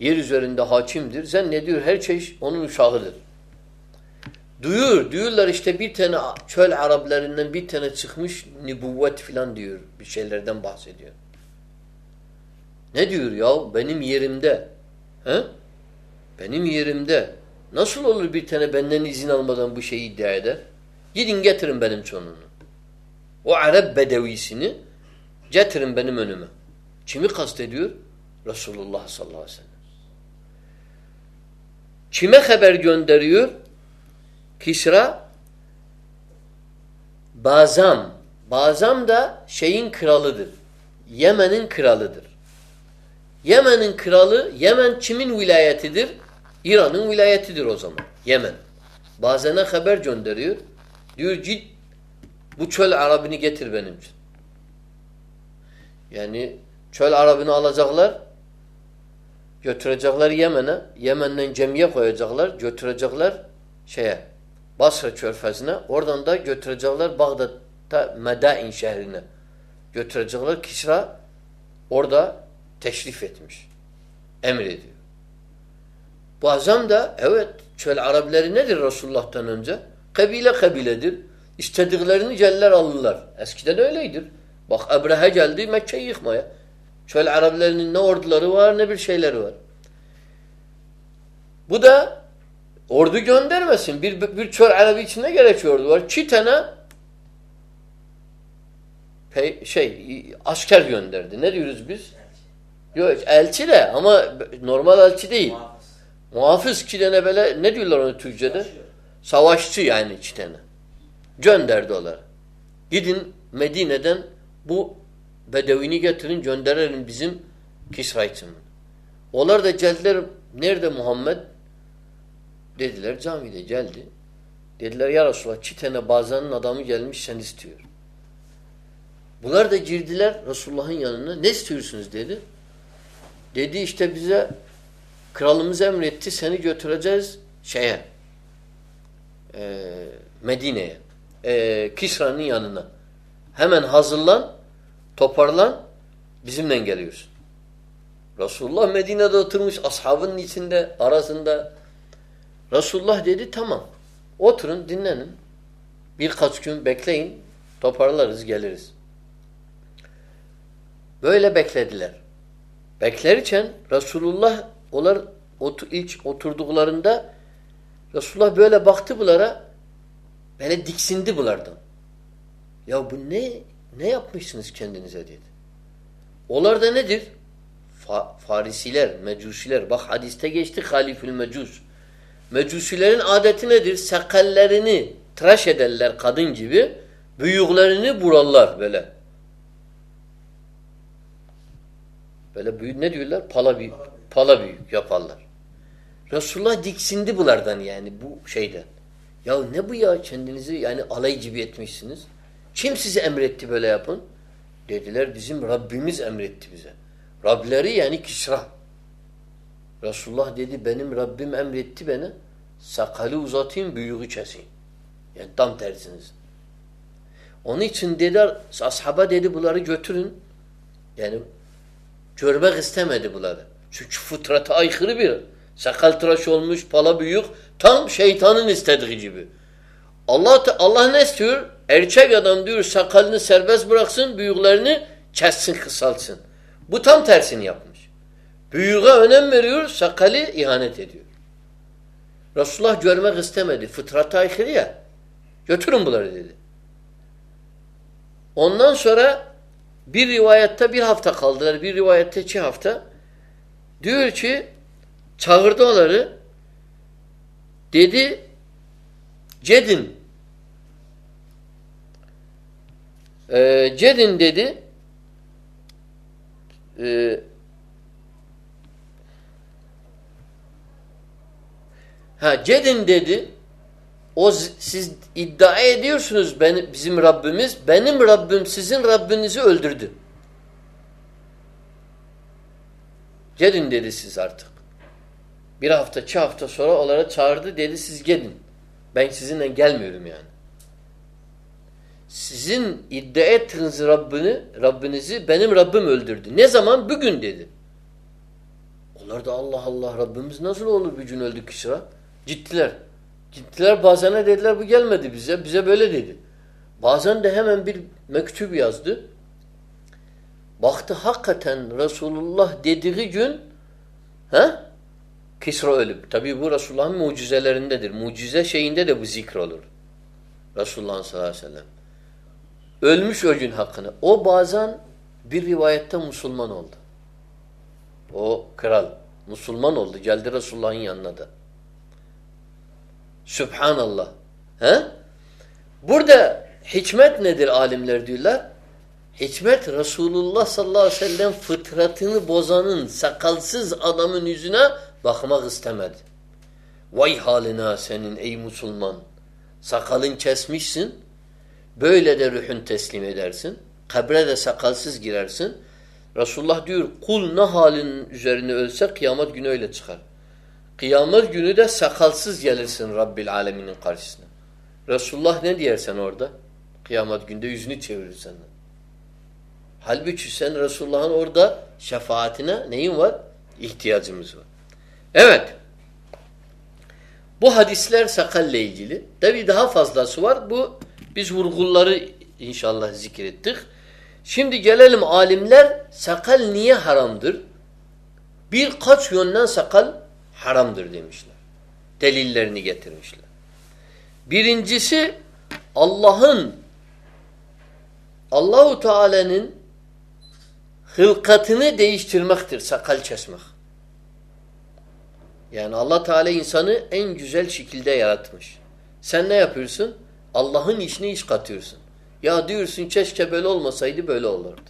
Yer üzerinde hakimdir. Zannediyor her şey onun uşağıdır. Duyuyor, diyorlar işte bir tane çöl Araplarından bir tane çıkmış nübüvvet filan diyor. Bir şeylerden bahsediyor. Ne diyor ya? Benim yerimde. He? Benim yerimde. Nasıl olur bir tane benden izin almadan bu şeyi iddia eder? Gidin getirin benim sonunu. O Arap bedevisini getirin benim önüme. Kimi kastediyor? Resulullah sallallahu aleyhi ve sellem. Kime haber gönderiyor? Kisra Bazam. Bazam da şeyin kralıdır. Yemen'in kralıdır. Yemen'in kralı, Yemen kimin vilayetidir? İran'ın vilayetidir o zaman. Yemen. Bazene haber gönderiyor. Diyor git bu çöl Arabını getir benim için. Yani çöl Arabını alacaklar, götürecekler Yemen'e. Yemen'den cemiye koyacaklar, götürecekler şeye, Basra körfezine. Oradan da götürecekler Bağdat'ta Medain şehrine. Götürecekler Kisra orada teşrif etmiş. Emrediyor. Bu azam da evet çöl Arapları nedir Resulullah'tan önce? Kabile kabiledir. İstediklerini celler alırlar. Eskiden öyleydir. Bak Ebrehe geldi Mekke'yi yıkmaya. Çöl Araplarının ne orduları var ne bir şeyleri var. Bu da ordu göndermesin. Bir, bir çöl Arabi içinde gerekiyordu var. İki tane şey asker gönderdi. Ne diyoruz biz? Yok elçi de ama normal elçi değil. Muhafız. Muhafız iki tane böyle ne diyorlar onu Türkçe'de? Savaşçı yani iki tane. Gönderdi onları. Gidin Medine'den bu bedevini getirin gönderelim bizim Kisra için. Onlar da geldiler. Nerede Muhammed? Dediler camide geldi. Dediler ya Resulallah çitene bazanın adamı gelmiş sen istiyor. Bunlar da girdiler Resulullah'ın yanına. Ne istiyorsunuz dedi. Dedi işte bize kralımız emretti seni götüreceğiz şeye e, Medine'ye e, Kisra'nın yanına. Hemen hazırlan toparlan bizimle geliyorsun. Resulullah Medine'de oturmuş ashabının içinde arasında Resulullah dedi tamam oturun dinlenin birkaç gün bekleyin toparlarız geliriz. Böyle beklediler. Beklerken Resulullah onlar otur, ilk oturduklarında Resulullah böyle baktı bunlara böyle diksindi bunlardan. Ya bu ne ne yapmışsınız kendinize dedi. Onlar da nedir? Fa Farisiler, Mecusiler. Bak hadiste geçti halifül mecus. Mecusilerin adeti nedir? Sakallerini tıraş ederler kadın gibi. Büyüklerini burallar böyle. Böyle büyük ne diyorlar? Pala büyük. Pala büyük yaparlar. Resulullah diksindi bulardan yani bu şeyden. Ya ne bu ya kendinizi yani alay gibi etmişsiniz. Kim sizi emretti böyle yapın? Dediler bizim Rabbimiz emretti bize. Rableri yani Kisra. Resulullah dedi benim Rabbim emretti beni. Sakalı uzatayım, büyüğü keseyim. Yani tam tersiniz. Onun için dediler, ashaba dedi bunları götürün. Yani Görmek istemedi bunları. Çünkü fıtrata aykırı bir. Sakal tıraş olmuş, pala büyük. Tam şeytanın istediği gibi. Allah Allah ne istiyor? Erkek adam diyor sakalını serbest bıraksın, büyüklerini kessin, kısaltsın. Bu tam tersini yapmış. Büyüğe önem veriyor, sakalı ihanet ediyor. Resulullah görmek istemedi. Fıtrata aykırı ya. Götürün bunları dedi. Ondan sonra bir rivayette bir hafta kaldılar. Bir rivayette iki hafta. Diyor ki çağırdı onları dedi cedin e, cedin dedi e, ha cedin dedi o siz iddia ediyorsunuz benim, bizim Rabbimiz. Benim Rabbim sizin Rabbinizi öldürdü. Gelin dedi siz artık. Bir hafta, iki hafta sonra onlara çağırdı dedi siz gelin. Ben sizinle gelmiyorum yani. Sizin iddia ettiğiniz Rabbini, Rabbinizi benim Rabbim öldürdü. Ne zaman? Bugün dedi. Onlar da Allah Allah Rabbimiz nasıl olur bir gün öldü Kisra? Gittiler. Gittiler bazene dediler bu gelmedi bize. Bize böyle dedi. Bazen de hemen bir mektup yazdı. Baktı hakikaten Resulullah dediği gün he? Kisra ölüp. Tabi bu Resulullah'ın mucizelerindedir. Mucize şeyinde de bu zikr olur. Resulullah sallallahu aleyhi ve sellem. Ölmüş o gün hakkını. O bazen bir rivayette Müslüman oldu. O kral. Müslüman oldu. Geldi Resulullah'ın yanına da. Sübhanallah. He? Burada hikmet nedir alimler diyorlar? Hikmet Resulullah sallallahu aleyhi ve sellem fıtratını bozanın sakalsız adamın yüzüne bakmak istemedi. Vay haline senin ey Müslüman. Sakalın kesmişsin. Böyle de ruhun teslim edersin. Kabre de sakalsız girersin. Resulullah diyor kul ne halin üzerine ölse kıyamet günü öyle çıkar. Kıyamet günü de sakalsız gelirsin Rabbil Alemin'in karşısına. Resulullah ne diyersen orada? Kıyamet günde yüzünü çevirir senden. Halbuki sen Resulullah'ın orada şefaatine neyin var? İhtiyacımız var. Evet. Bu hadisler sakalle ilgili. Tabi daha fazlası var. Bu biz vurgulları inşallah zikrettik. Şimdi gelelim alimler sakal niye haramdır? Birkaç yönden sakal haramdır demişler. Delillerini getirmişler. Birincisi Allah'ın Allahu Teala'nın hılkatını değiştirmektir sakal kesmek. Yani Allah Teala insanı en güzel şekilde yaratmış. Sen ne yapıyorsun? Allah'ın işine iş katıyorsun. Ya diyorsun keşke böyle olmasaydı böyle olurdu.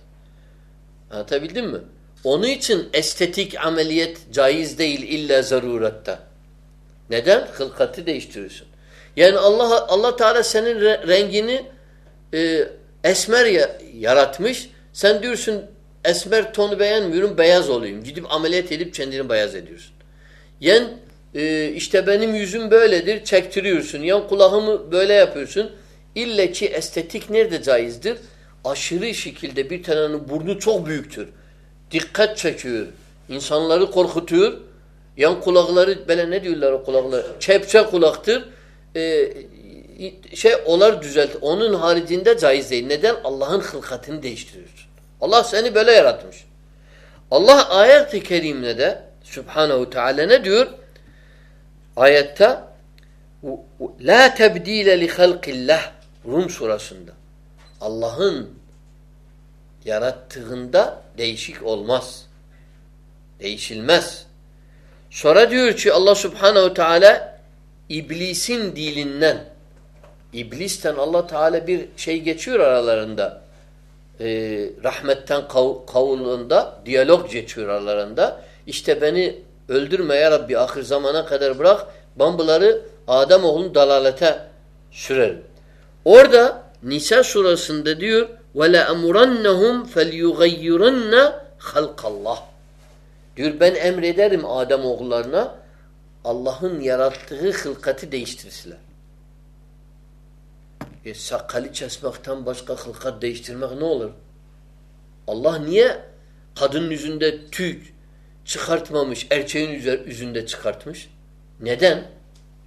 Anlatabildim mi? Onun için estetik ameliyat caiz değil illa zarurette. Neden? Hılkatı değiştiriyorsun. Yani Allah Allah Teala senin rengini e, esmer yaratmış. Sen diyorsun esmer tonu beğenmiyorum beyaz olayım. Gidip ameliyat edip kendini beyaz ediyorsun. Yen e, işte benim yüzüm böyledir çektiriyorsun. Yan kulağımı böyle yapıyorsun. İlle ki estetik nerede caizdir? Aşırı şekilde bir tanenin burnu çok büyüktür. Dikkat çekiyor. İnsanları korkutuyor. Yan kulakları böyle ne diyorlar o kulakları? Çepçe kulaktır. Ee, şey olar düzelt. Onun haricinde caiz değil. Neden? Allah'ın hılkatını değiştiriyorsun. Allah seni böyle yaratmış. Allah ayet-i kerimde de Subhanahu Teala ne diyor? Ayette La tebdile li halqillah Rum surasında. Allah'ın yarattığında değişik olmaz. Değişilmez. Sonra diyor ki Allah Subhanahu Teala iblisin dilinden İblisten Allah Teala bir şey geçiyor aralarında. Ee, rahmetten kav kavulunda diyalog geçiyor aralarında. İşte beni öldürme ya Rabbi ahir zamana kadar bırak. Ben bunları Adem oğlunu dalalete sürerim. Orada Nisa surasında diyor وَلَا أَمُرَنَّهُمْ فَلْيُغَيِّرَنَّ خَلْقَ اللّٰهِ Diyor ben emrederim Adem oğullarına Allah'ın yarattığı hılkati değiştirsiler. E, sakalı kesmekten başka hılkat değiştirmek ne olur? Allah niye kadının yüzünde tüy çıkartmamış, erkeğin yüzünde çıkartmış? Neden?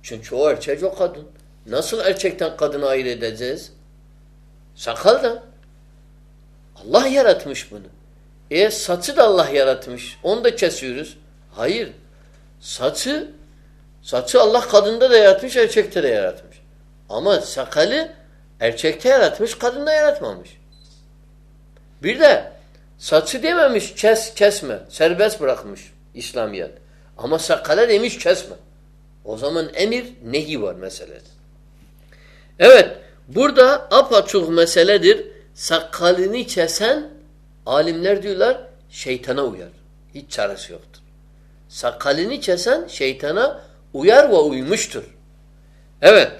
Çünkü o erkek o kadın. Nasıl erkekten kadını ayırt edeceğiz? Sakaldan. Allah yaratmış bunu. E saçı da Allah yaratmış. Onu da kesiyoruz. Hayır. Saçı saçı Allah kadında da yaratmış, erkekte de yaratmış. Ama sakalı erkekte yaratmış, kadında yaratmamış. Bir de saçı dememiş kes kesme, serbest bırakmış İslamiyet. Ama sakala demiş kesme. O zaman emir nehi var meselede. Evet, burada apaçuk meseledir. Sakalını kesen alimler diyorlar şeytana uyar. Hiç çaresi yoktur. Sakalını kesen şeytana uyar ve uymuştur. Evet.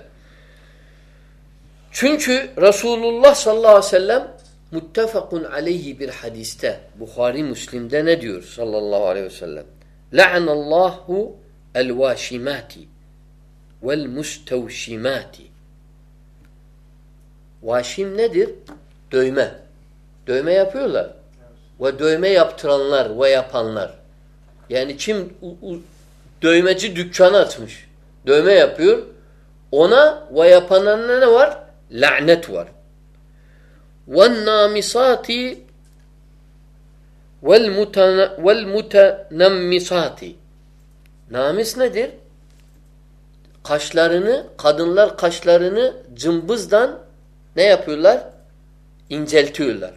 Çünkü Resulullah sallallahu aleyhi ve sellem muttefakun aleyhi bir hadiste Bukhari Müslim'de ne diyor sallallahu aleyhi ve sellem? La'anallahu el-vaşimati vel-mustevşimati Vaşim nedir? Dövme. Dövme yapıyorlar. Ve dövme yaptıranlar ve yapanlar. Yani kim dövmeci dükkanı açmış. Dövme yapıyor. Ona ve yapanlarına ne var? Lanet var. وَالنَّامِسَاتِ وَالْمُتَنَمِّسَاتِ Namis nedir? Kaşlarını, kadınlar kaşlarını cımbızdan ne yapıyorlar? İnceltiyorlar.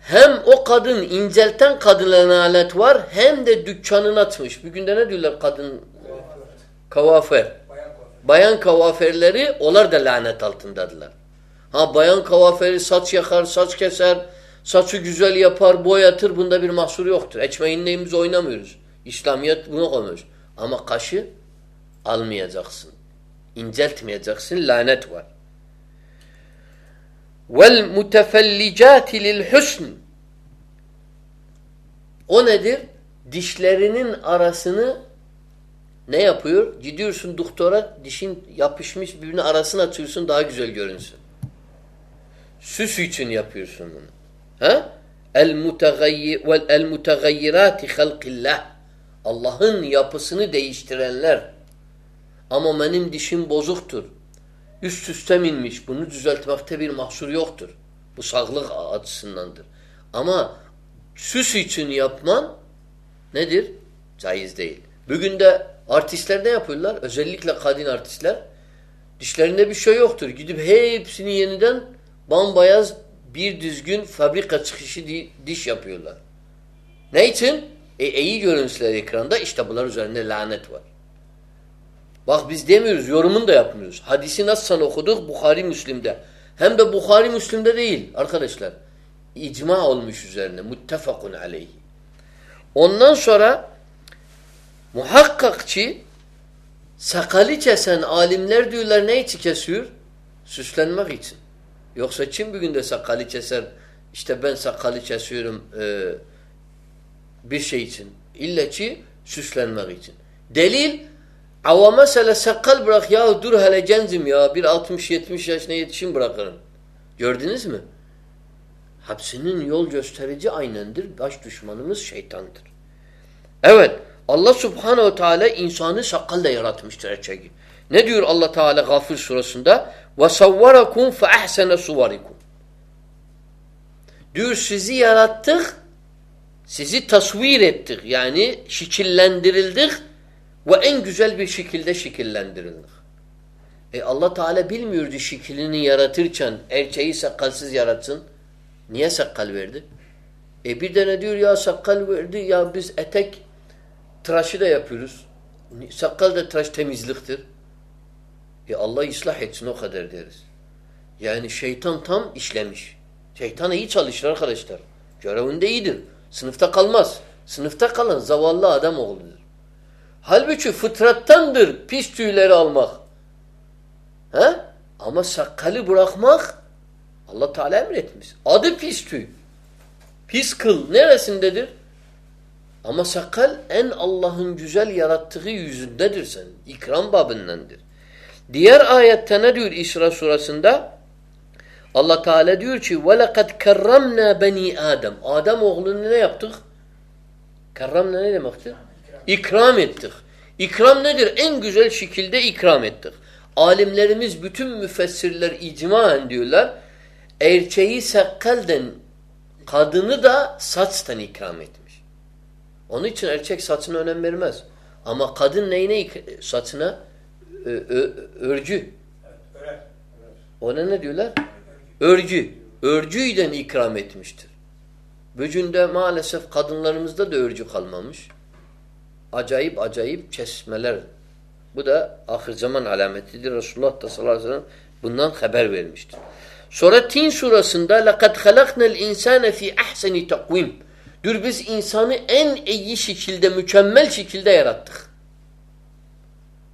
Hem o kadın incelten kadınlara alet var hem de dükkanını açmış. Bugün de ne diyorlar kadın? Kavafer. Bayan kavaferleri onlar da lanet altındadılar. Ha bayan kavaferi saç yakar, saç keser, saçı güzel yapar, boyatır. Bunda bir mahsur yoktur. Ekmeğinle biz oynamıyoruz. İslamiyet bunu koymuş. Ama kaşı almayacaksın. İnceltmeyeceksin. Lanet var. Vel mutefellicati lil husn. O nedir? Dişlerinin arasını ne yapıyor? Gidiyorsun doktora dişin yapışmış birbirine arasını açıyorsun daha güzel görünsün. Süs için yapıyorsun bunu. Ha? El mutagayyi vel el mutagayyirati halqillah. Allah'ın yapısını değiştirenler. Ama benim dişim bozuktur. Üst üste minmiş. Bunu düzeltmekte bir mahsur yoktur. Bu sağlık açısındandır. Ama süs için yapman nedir? Caiz değil. Bugün de artistler ne yapıyorlar? Özellikle kadın artistler. Dişlerinde bir şey yoktur. Gidip hepsini yeniden bambayaz bir düzgün fabrika çıkışı diş yapıyorlar. Ne için? E, iyi görüntüler ekranda işte bunlar üzerinde lanet var. Bak biz demiyoruz, yorumunu da yapmıyoruz. Hadisi nasıl okuduk? Bukhari Müslim'de. Hem de Bukhari Müslim'de değil arkadaşlar. İcma olmuş üzerine. Muttefakun aleyhi. Ondan sonra muhakkak ki sakalı kesen alimler diyorlar ne için kesiyor? Süslenmek için. Yoksa kim bugün de sakalı keser? İşte ben sakalı kesiyorum e, bir şey için. İlle ki süslenmek için. Delil Ava mesela sakal bırak ya dur hele gencim ya bir 60-70 yaşına yetişim bırakırım. Gördünüz mü? Hepsinin yol gösterici aynendir. Baş düşmanımız şeytandır. Evet. Allah subhanehu teala insanı sakalla yaratmıştır erçeği. Ne diyor Allah Teala Gafir surasında? وَصَوَّرَكُمْ فَأَحْسَنَ سُوَرِكُمْ Diyor sizi yarattık, sizi tasvir ettik. Yani şekillendirildik ve en güzel bir şekilde şekillendirildik. E Allah Teala bilmiyordu şekilini yaratırken erkeği sakalsız yaratsın. Niye sakal verdi? E bir de ne diyor ya sakal verdi ya biz etek tıraşı da yapıyoruz. Sakal da tıraş temizliktir. E Allah ıslah etsin o kadar deriz. Yani şeytan tam işlemiş. Şeytan iyi çalışır arkadaşlar. Görevinde iyidir. Sınıfta kalmaz. Sınıfta kalan zavallı adam oğludur. Halbuki fıtrattandır pis tüyleri almak. He? Ama sakalı bırakmak Allah Teala emretmiş. Adı pis tüy. Pis kıl neresindedir? Ama sakal en Allah'ın güzel yarattığı yüzündedir sen. İkram babındandır. Diğer ayette ne diyor İsra surasında? Allah Teala diyor ki وَلَقَدْ كَرَّمْنَا beni Adem. Adem oğlunu ne yaptık? Kerramna ne demektir? İkram ettik. İkram nedir? En güzel şekilde ikram ettik. Alimlerimiz bütün müfessirler icmaen diyorlar. Erkeği sakalden kadını da saçtan ikram etmiş. Onun için erkek saçına önem vermez. Ama kadın neyine saçına? Ö, ö, örgü. Ona ne diyorlar? Örgü. Örgüyle ikram etmiştir. Bugün maalesef kadınlarımızda da örgü kalmamış acayip acayip kesmeler. Bu da ahir zaman alametidir. Resulullah da sallallahu aleyhi ve sellem bundan haber vermiştir. Sonra Tin surasında لَقَدْ خَلَقْنَا الْاِنْسَانَ ف۪ي اَحْسَنِ تَقْوِيمٍ Dur biz insanı en iyi şekilde, mükemmel şekilde yarattık.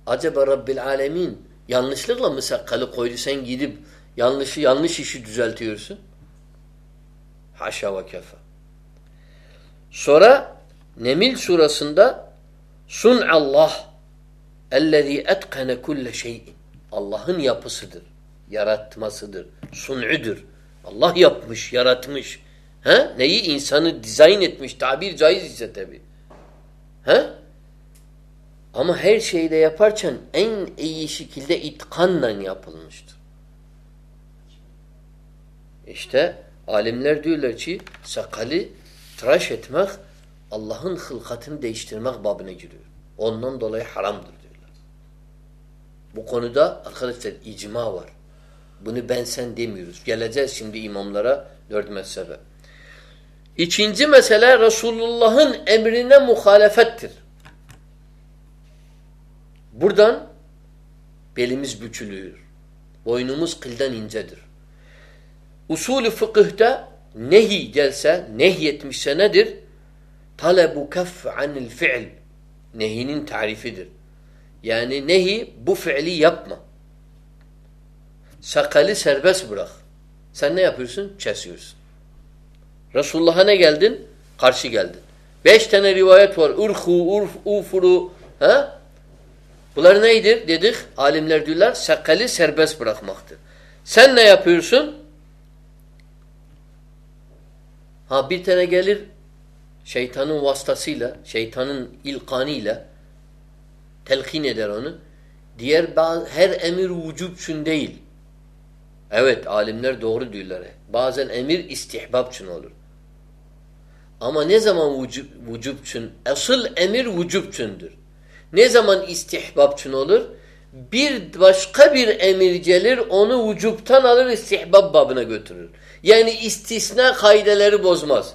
Acaba Rabbil Alemin yanlışlıkla mı sakalı koydu sen gidip yanlışı yanlış işi düzeltiyorsun? Haşa ve kefa. Sonra Nemil surasında Sun Allah ellezî etkene kulle şeyin. Allah'ın yapısıdır. Yaratmasıdır. Sun'udur. Allah yapmış, yaratmış. He? Neyi? insanı dizayn etmiş. Tabir caiz ise tabi. He? Ama her şeyde yaparken en iyi şekilde itkanla yapılmıştır. İşte alimler diyorlar ki sakalı tıraş etmek Allah'ın hılkatını değiştirmek babına giriyor. Ondan dolayı haramdır diyorlar. Bu konuda arkadaşlar icma var. Bunu ben sen demiyoruz. Geleceğiz şimdi imamlara dört mezhebe. İkinci mesele Resulullah'ın emrine muhalefettir. Buradan belimiz bükülüyor. Boynumuz kıldan incedir. Usulü fıkıhta nehi gelse, nehyetmişse nedir? Talebu kef anil fi'l. Nehinin tarifidir. Yani nehi bu fiili yapma. Sakalı serbest bırak. Sen ne yapıyorsun? Kesiyorsun. Resulullah'a ne geldin? Karşı geldin. Beş tane rivayet var. Urhu, urf, ufuru. Ha? Bunlar neydir? Dedik. Alimler diyorlar sakalı serbest bırakmaktır. Sen ne yapıyorsun? Ha bir tane gelir şeytanın vasıtasıyla, şeytanın ilkanıyla telkin eder onu. Diğer her emir vücubçun değil. Evet alimler doğru diyorlar. Bazen emir istihbabçun olur. Ama ne zaman vücub, vücubçun? Asıl emir vücubçundur. Ne zaman istihbabçun olur? Bir başka bir emir gelir onu vücubtan alır istihbab babına götürür. Yani istisna kaideleri bozmaz.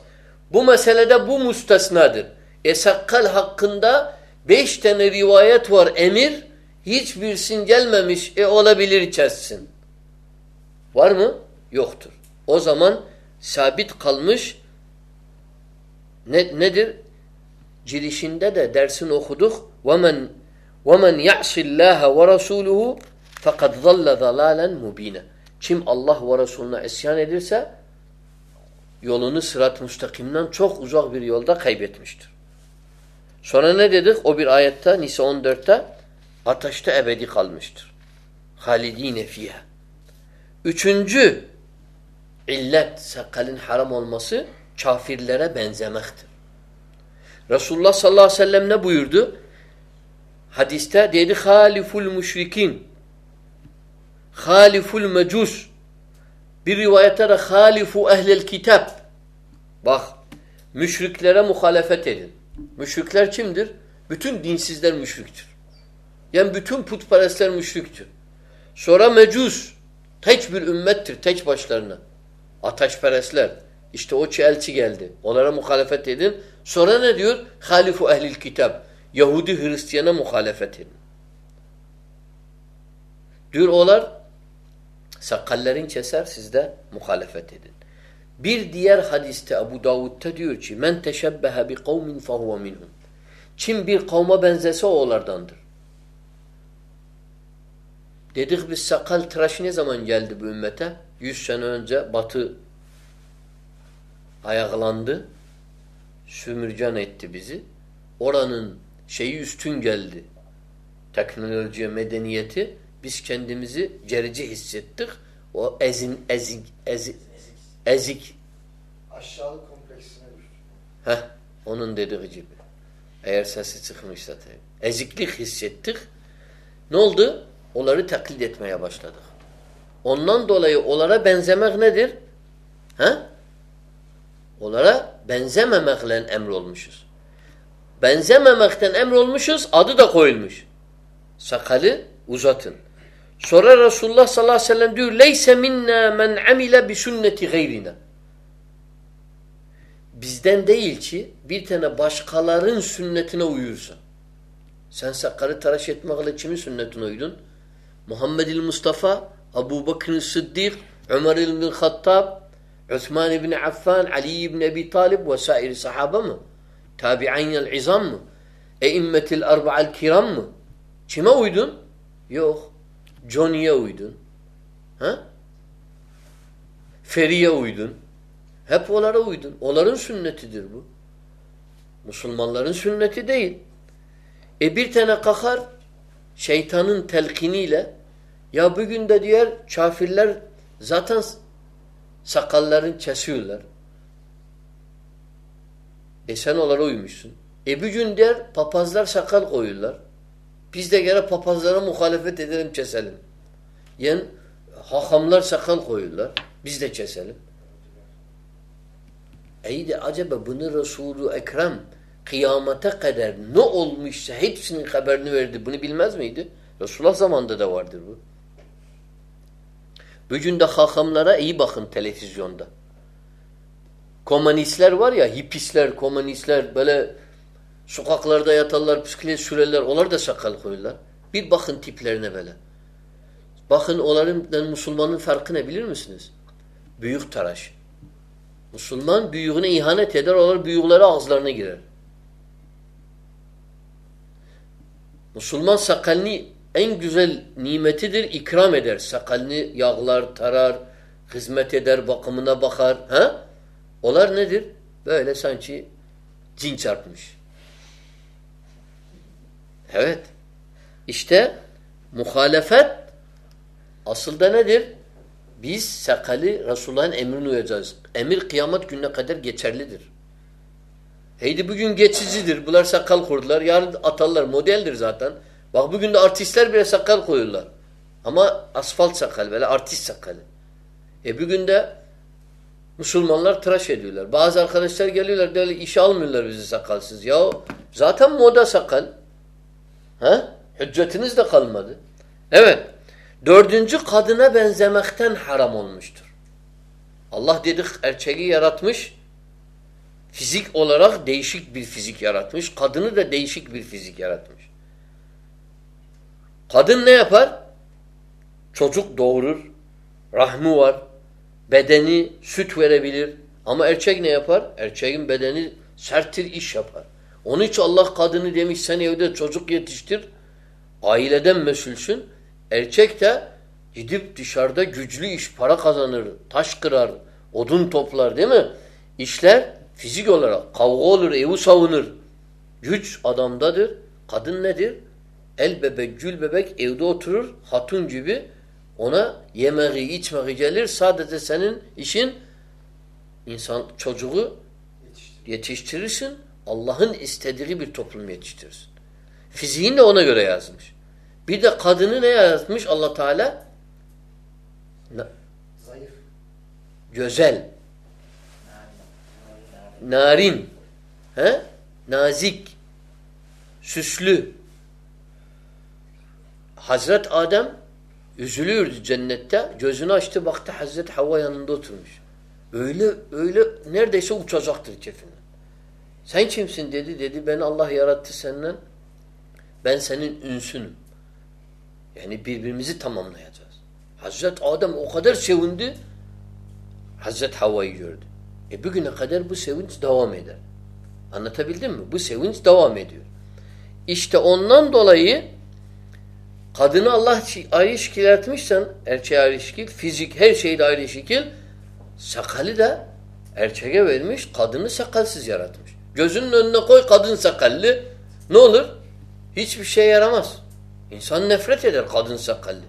Bu meselede bu mustasnadır. E sakkal hakkında beş tane rivayet var emir, hiçbirsin gelmemiş, e olabilir kessin. Var mı? Yoktur. O zaman sabit kalmış ne, nedir? Girişinde de dersini okuduk. وَمَنْ وَمَنْ يَعْصِ اللّٰهَ وَرَسُولُهُ فَقَدْ ظَلَّ ضَلَالًا مُب۪ينًا Kim Allah ve Resulüne isyan edirse yolunu sırat müstakimden çok uzak bir yolda kaybetmiştir. Sonra ne dedik? O bir ayette Nisa 14'te ateşte ebedi kalmıştır. Halidine fiha. Üçüncü illet sakalın haram olması kafirlere benzemektir. Resulullah sallallahu aleyhi ve sellem ne buyurdu? Hadiste dedi haliful müşrikin haliful mecus bir rivayette de halifu ehlel kitap bak müşriklere muhalefet edin. Müşrikler kimdir? Bütün dinsizler müşriktür. Yani bütün putperestler müşriktür. Sonra mecus tek bir ümmettir tek başlarına. Ateşperestler. İşte o elçi geldi. Onlara muhalefet edin. Sonra ne diyor? Halifu ehlil kitap. Yahudi Hristiyana muhalefet edin. Diyor olar sakallerin keser siz de muhalefet edin. Bir diğer hadiste Ebu Davud'da diyor ki men teşebbehe bi kavmin fehuve minhum. Kim bir kavma benzese o. Dedik biz sakal tıraşı ne zaman geldi bu ümmete? Yüz sene önce batı ayaklandı. Sümürcan etti bizi. Oranın şeyi üstün geldi. Teknolojiye, medeniyeti. Biz kendimizi cerici hissettik. O ezin, ezik, ezik, ezik. Aşağılık kompleksine düştük. Heh, onun dediği gibi. Eğer sesi çıkmışsa tabii. Eziklik hissettik. Ne oldu? Onları taklit etmeye başladık. Ondan dolayı onlara benzemek nedir? He? Onlara benzememekle emrolmuşuz. Benzememekten emrolmuşuz, adı da koyulmuş. Sakalı uzatın. Sonra Resulullah sallallahu aleyhi ve sellem diyor leyse minna men amile bi sünneti gayrina. Bizden değil ki bir tane başkaların sünnetine uyursa. Sen sakalı tıraş etmekle kimin sünnetine uydun? Muhammedil Mustafa, Abu Bakr Sıddık, Ömer İbn Hattab, Osman İbn Affan, Ali İbn Ebi Talib ve sairi sahaba mı? Tabi'in izam mı? Eimmetil erba'al kiram mı? Kime uydun? Yok. Johnny'ye uydun. Ha? Feri'ye uydun. Hep onlara uydun. Onların sünnetidir bu. Müslümanların sünneti değil. E bir tane kakar şeytanın telkiniyle ya bugün de diğer kafirler zaten sakalların kesiyorlar. E sen onlara uymuşsun. E bir gün der papazlar sakal koyuyorlar. Biz de gene papazlara muhalefet edelim keselim. Yani hahamlar sakal koyuyorlar. Biz de keselim. İyi de acaba bunu Resulü Ekrem kıyamete kadar ne olmuşsa hepsinin haberini verdi. Bunu bilmez miydi? Resulullah zamanında da vardır bu. Bugün de hakamlara iyi bakın televizyonda. Komünistler var ya, hipisler, komünistler böyle sokaklarda yatarlar, bisiklet sürerler, onlar da sakal koyuyorlar. Bir bakın tiplerine böyle. Bakın onların Müslümanın farkı ne bilir misiniz? Büyük tıraş. Müslüman büyüğüne ihanet eder, olur büyükleri ağızlarına girer. Müslüman sakalını en güzel nimetidir, ikram eder. Sakalını yağlar, tarar, hizmet eder, bakımına bakar. Ha? Onlar nedir? Böyle sanki cin çarpmış. Evet. İşte muhalefet asılda nedir? Biz sakalı Resulullah'ın emrini uyacağız. Emir kıyamet gününe kadar geçerlidir. Heydi bugün geçicidir. Bunlar sakal kurdular. Yarın atarlar. Modeldir zaten. Bak bugün de artistler bile sakal koyuyorlar. Ama asfalt sakal böyle artist sakalı. E bugün de Müslümanlar tıraş ediyorlar. Bazı arkadaşlar geliyorlar böyle işe almıyorlar bizi sakalsız. Ya zaten moda sakal. Ha? Hüccetiniz de kalmadı. Evet. Dördüncü kadına benzemekten haram olmuştur. Allah dedik erkeği yaratmış. Fizik olarak değişik bir fizik yaratmış. Kadını da değişik bir fizik yaratmış. Kadın ne yapar? Çocuk doğurur. Rahmi var. Bedeni süt verebilir. Ama erkek ne yapar? Erkeğin bedeni serttir iş yapar. Onun için Allah kadını demiş sen evde çocuk yetiştir. Aileden mesulsün. Erkek de gidip dışarıda güçlü iş, para kazanır, taş kırar, odun toplar değil mi? İşler fizik olarak kavga olur, evi savunur. Güç adamdadır. Kadın nedir? El bebek, gül bebek evde oturur, hatun gibi ona yemeği, içmeği gelir. Sadece senin işin insan çocuğu yetiştirirsin. Allah'ın istediği bir toplum yetiştirirsin. Fiziğini de ona göre yazmış. Bir de kadını ne yaratmış Allah Teala? Zayıf. Güzel. Narin. He? Nazik. Süslü. Hazret Adem üzülüyordu cennette. Gözünü açtı baktı Hazret Havva yanında oturmuş. Öyle öyle neredeyse uçacaktır kefinden. Sen kimsin dedi. Dedi ben Allah yarattı senden. Ben senin ünsünüm. Yani birbirimizi tamamlayacağız. Hazret Adem o kadar sevindi. Hazret Havva'yı gördü. E bugüne kadar bu sevinç devam eder. Anlatabildim mi? Bu sevinç devam ediyor. İşte ondan dolayı kadını Allah ayrı şekil yaratmışsan erkeğe ayrı şekil, fizik her şeyde ayrı şekil sakalı da erkeğe vermiş, kadını sakalsız yaratmış. Gözünün önüne koy kadın sakallı ne olur? Hiçbir şey yaramaz. İnsan nefret eder kadın sakallı.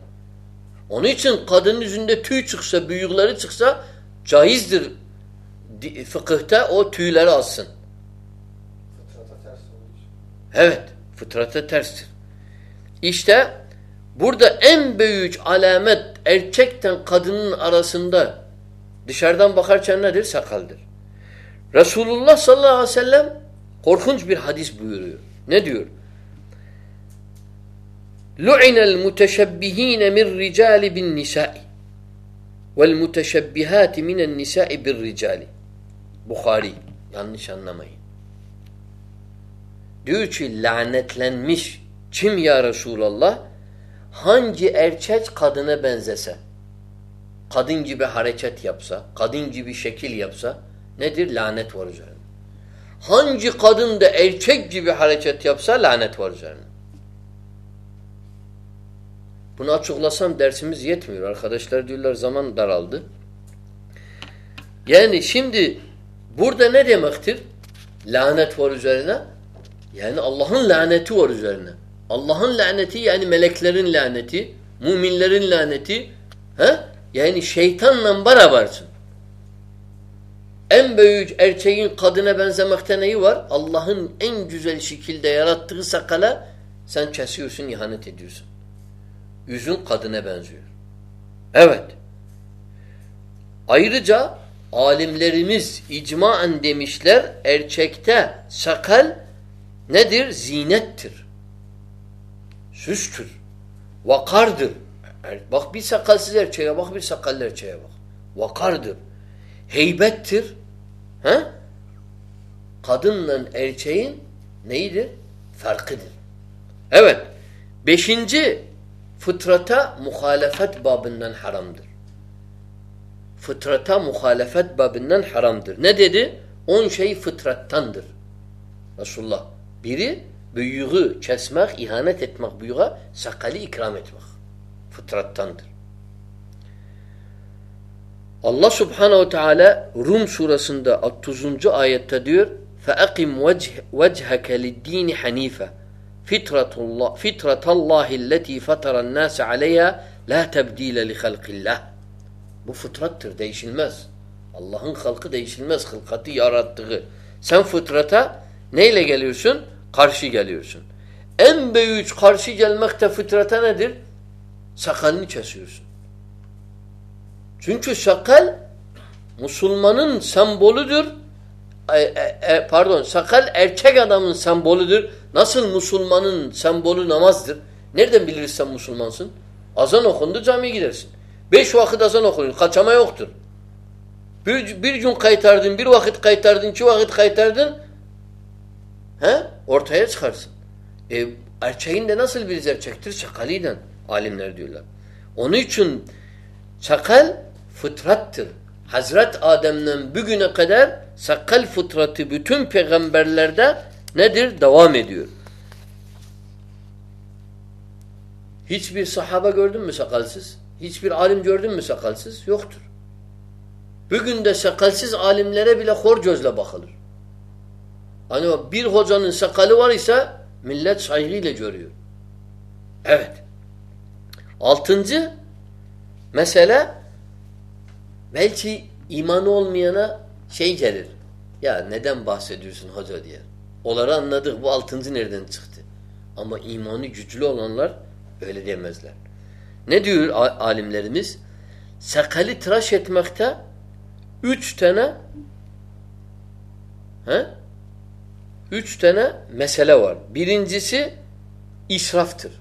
Onun için kadının yüzünde tüy çıksa, büyükleri çıksa caizdir fıkıhta o tüyleri alsın. Fıtrata ters. Evet, fıtrata terstir. İşte burada en büyük alamet erkekten kadının arasında dışarıdan bakarken nedir? Sakaldır. Resulullah sallallahu aleyhi ve sellem korkunç bir hadis buyuruyor. Ne diyor? لُعِنَ الْمُتَشَبِّه۪ينَ مِنْ رِجَالِ بِالنِّسَاءِ وَالْمُتَشَبِّهَاتِ مِنَ النِّسَاءِ بِالرِّجَالِ Bukhari. Yanlış anlamayın. Diyor ki lanetlenmiş kim ya Resulallah? Hangi erkek kadına benzese, kadın gibi hareket yapsa, kadın gibi şekil yapsa nedir? Lanet var üzerine. Hangi kadın da erkek gibi hareket yapsa lanet var üzerine. Bunu açıklasam dersimiz yetmiyor. Arkadaşlar diyorlar zaman daraldı. Yani şimdi burada ne demektir? Lanet var üzerine. Yani Allah'ın laneti var üzerine. Allah'ın laneti yani meleklerin laneti, müminlerin laneti, he? yani şeytanla berabersin. En büyük erkeğin kadına benzemekte neyi var? Allah'ın en güzel şekilde yarattığı sakala sen kesiyorsun, ihanet ediyorsun. Yüzün kadına benziyor. Evet. Ayrıca alimlerimiz icmaen demişler erkekte sakal nedir? Zinettir. Süstür. Vakardır. Bak bir sakalsız erkeğe bak bir sakallı erkeğe bak. Vakardır. Heybettir. He? Kadınla erkeğin neyidir? Farkıdır. Evet. Beşinci fıtrata muhalefet babından haramdır. fıtrata muhalefet babından haramdır. Ne dedi? On şey fıtrattandır. Resulullah. Biri büyüğü kesmek, ihanet etmek büyüğe, sakalı ikram etmek. Fıtrattandır. Allah Subhanahu Teala Rum suresinde 30. ayette diyor: "Feakim vecheke lid-din hanife. Fitratullah fitratallahi allati fatara'n nas aleyha la tebdile li halqillah." Bu fıtrattır, değişilmez. Allah'ın halkı değişilmez, hılkatı yarattığı. Sen fıtrata neyle geliyorsun? Karşı geliyorsun. En büyük karşı gelmek de fıtrata nedir? Sakalını kesiyorsun. Çünkü sakal Müslümanın sembolüdür. E, e, e, pardon, sakal erkek adamın sembolüdür. Nasıl Müslümanın sembolü namazdır? Nereden biliriz sen Müslümansın? Azan okundu camiye gidersin. Beş vakit azan okunur. Kaçama yoktur. Bir, bir gün kaytardın, bir vakit kaytardın, iki vakit kaytardın. He? Ortaya çıkarsın. E, erkeğin de nasıl bir erkektir? Sakalıyla alimler diyorlar. Onun için sakal fıtrattır. Hazret Adem'den bugüne kadar sakal fıtratı bütün peygamberlerde nedir? Devam ediyor. Hiçbir sahaba gördün mü sakalsız? Hiçbir alim gördün mü sakalsız? Yoktur. Bugün de sakalsız alimlere bile hor gözle bakılır. Hani bir hocanın sakalı var ise millet saygıyla görüyor. Evet. Altıncı mesele belki imanı olmayana şey gelir. Ya neden bahsediyorsun hoca diye. Onları anladık. Bu altıncı nereden çıktı? Ama imanı güçlü olanlar öyle demezler. Ne diyor alimlerimiz? Sakalı tıraş etmekte üç tane he? üç tane mesele var. Birincisi israftır.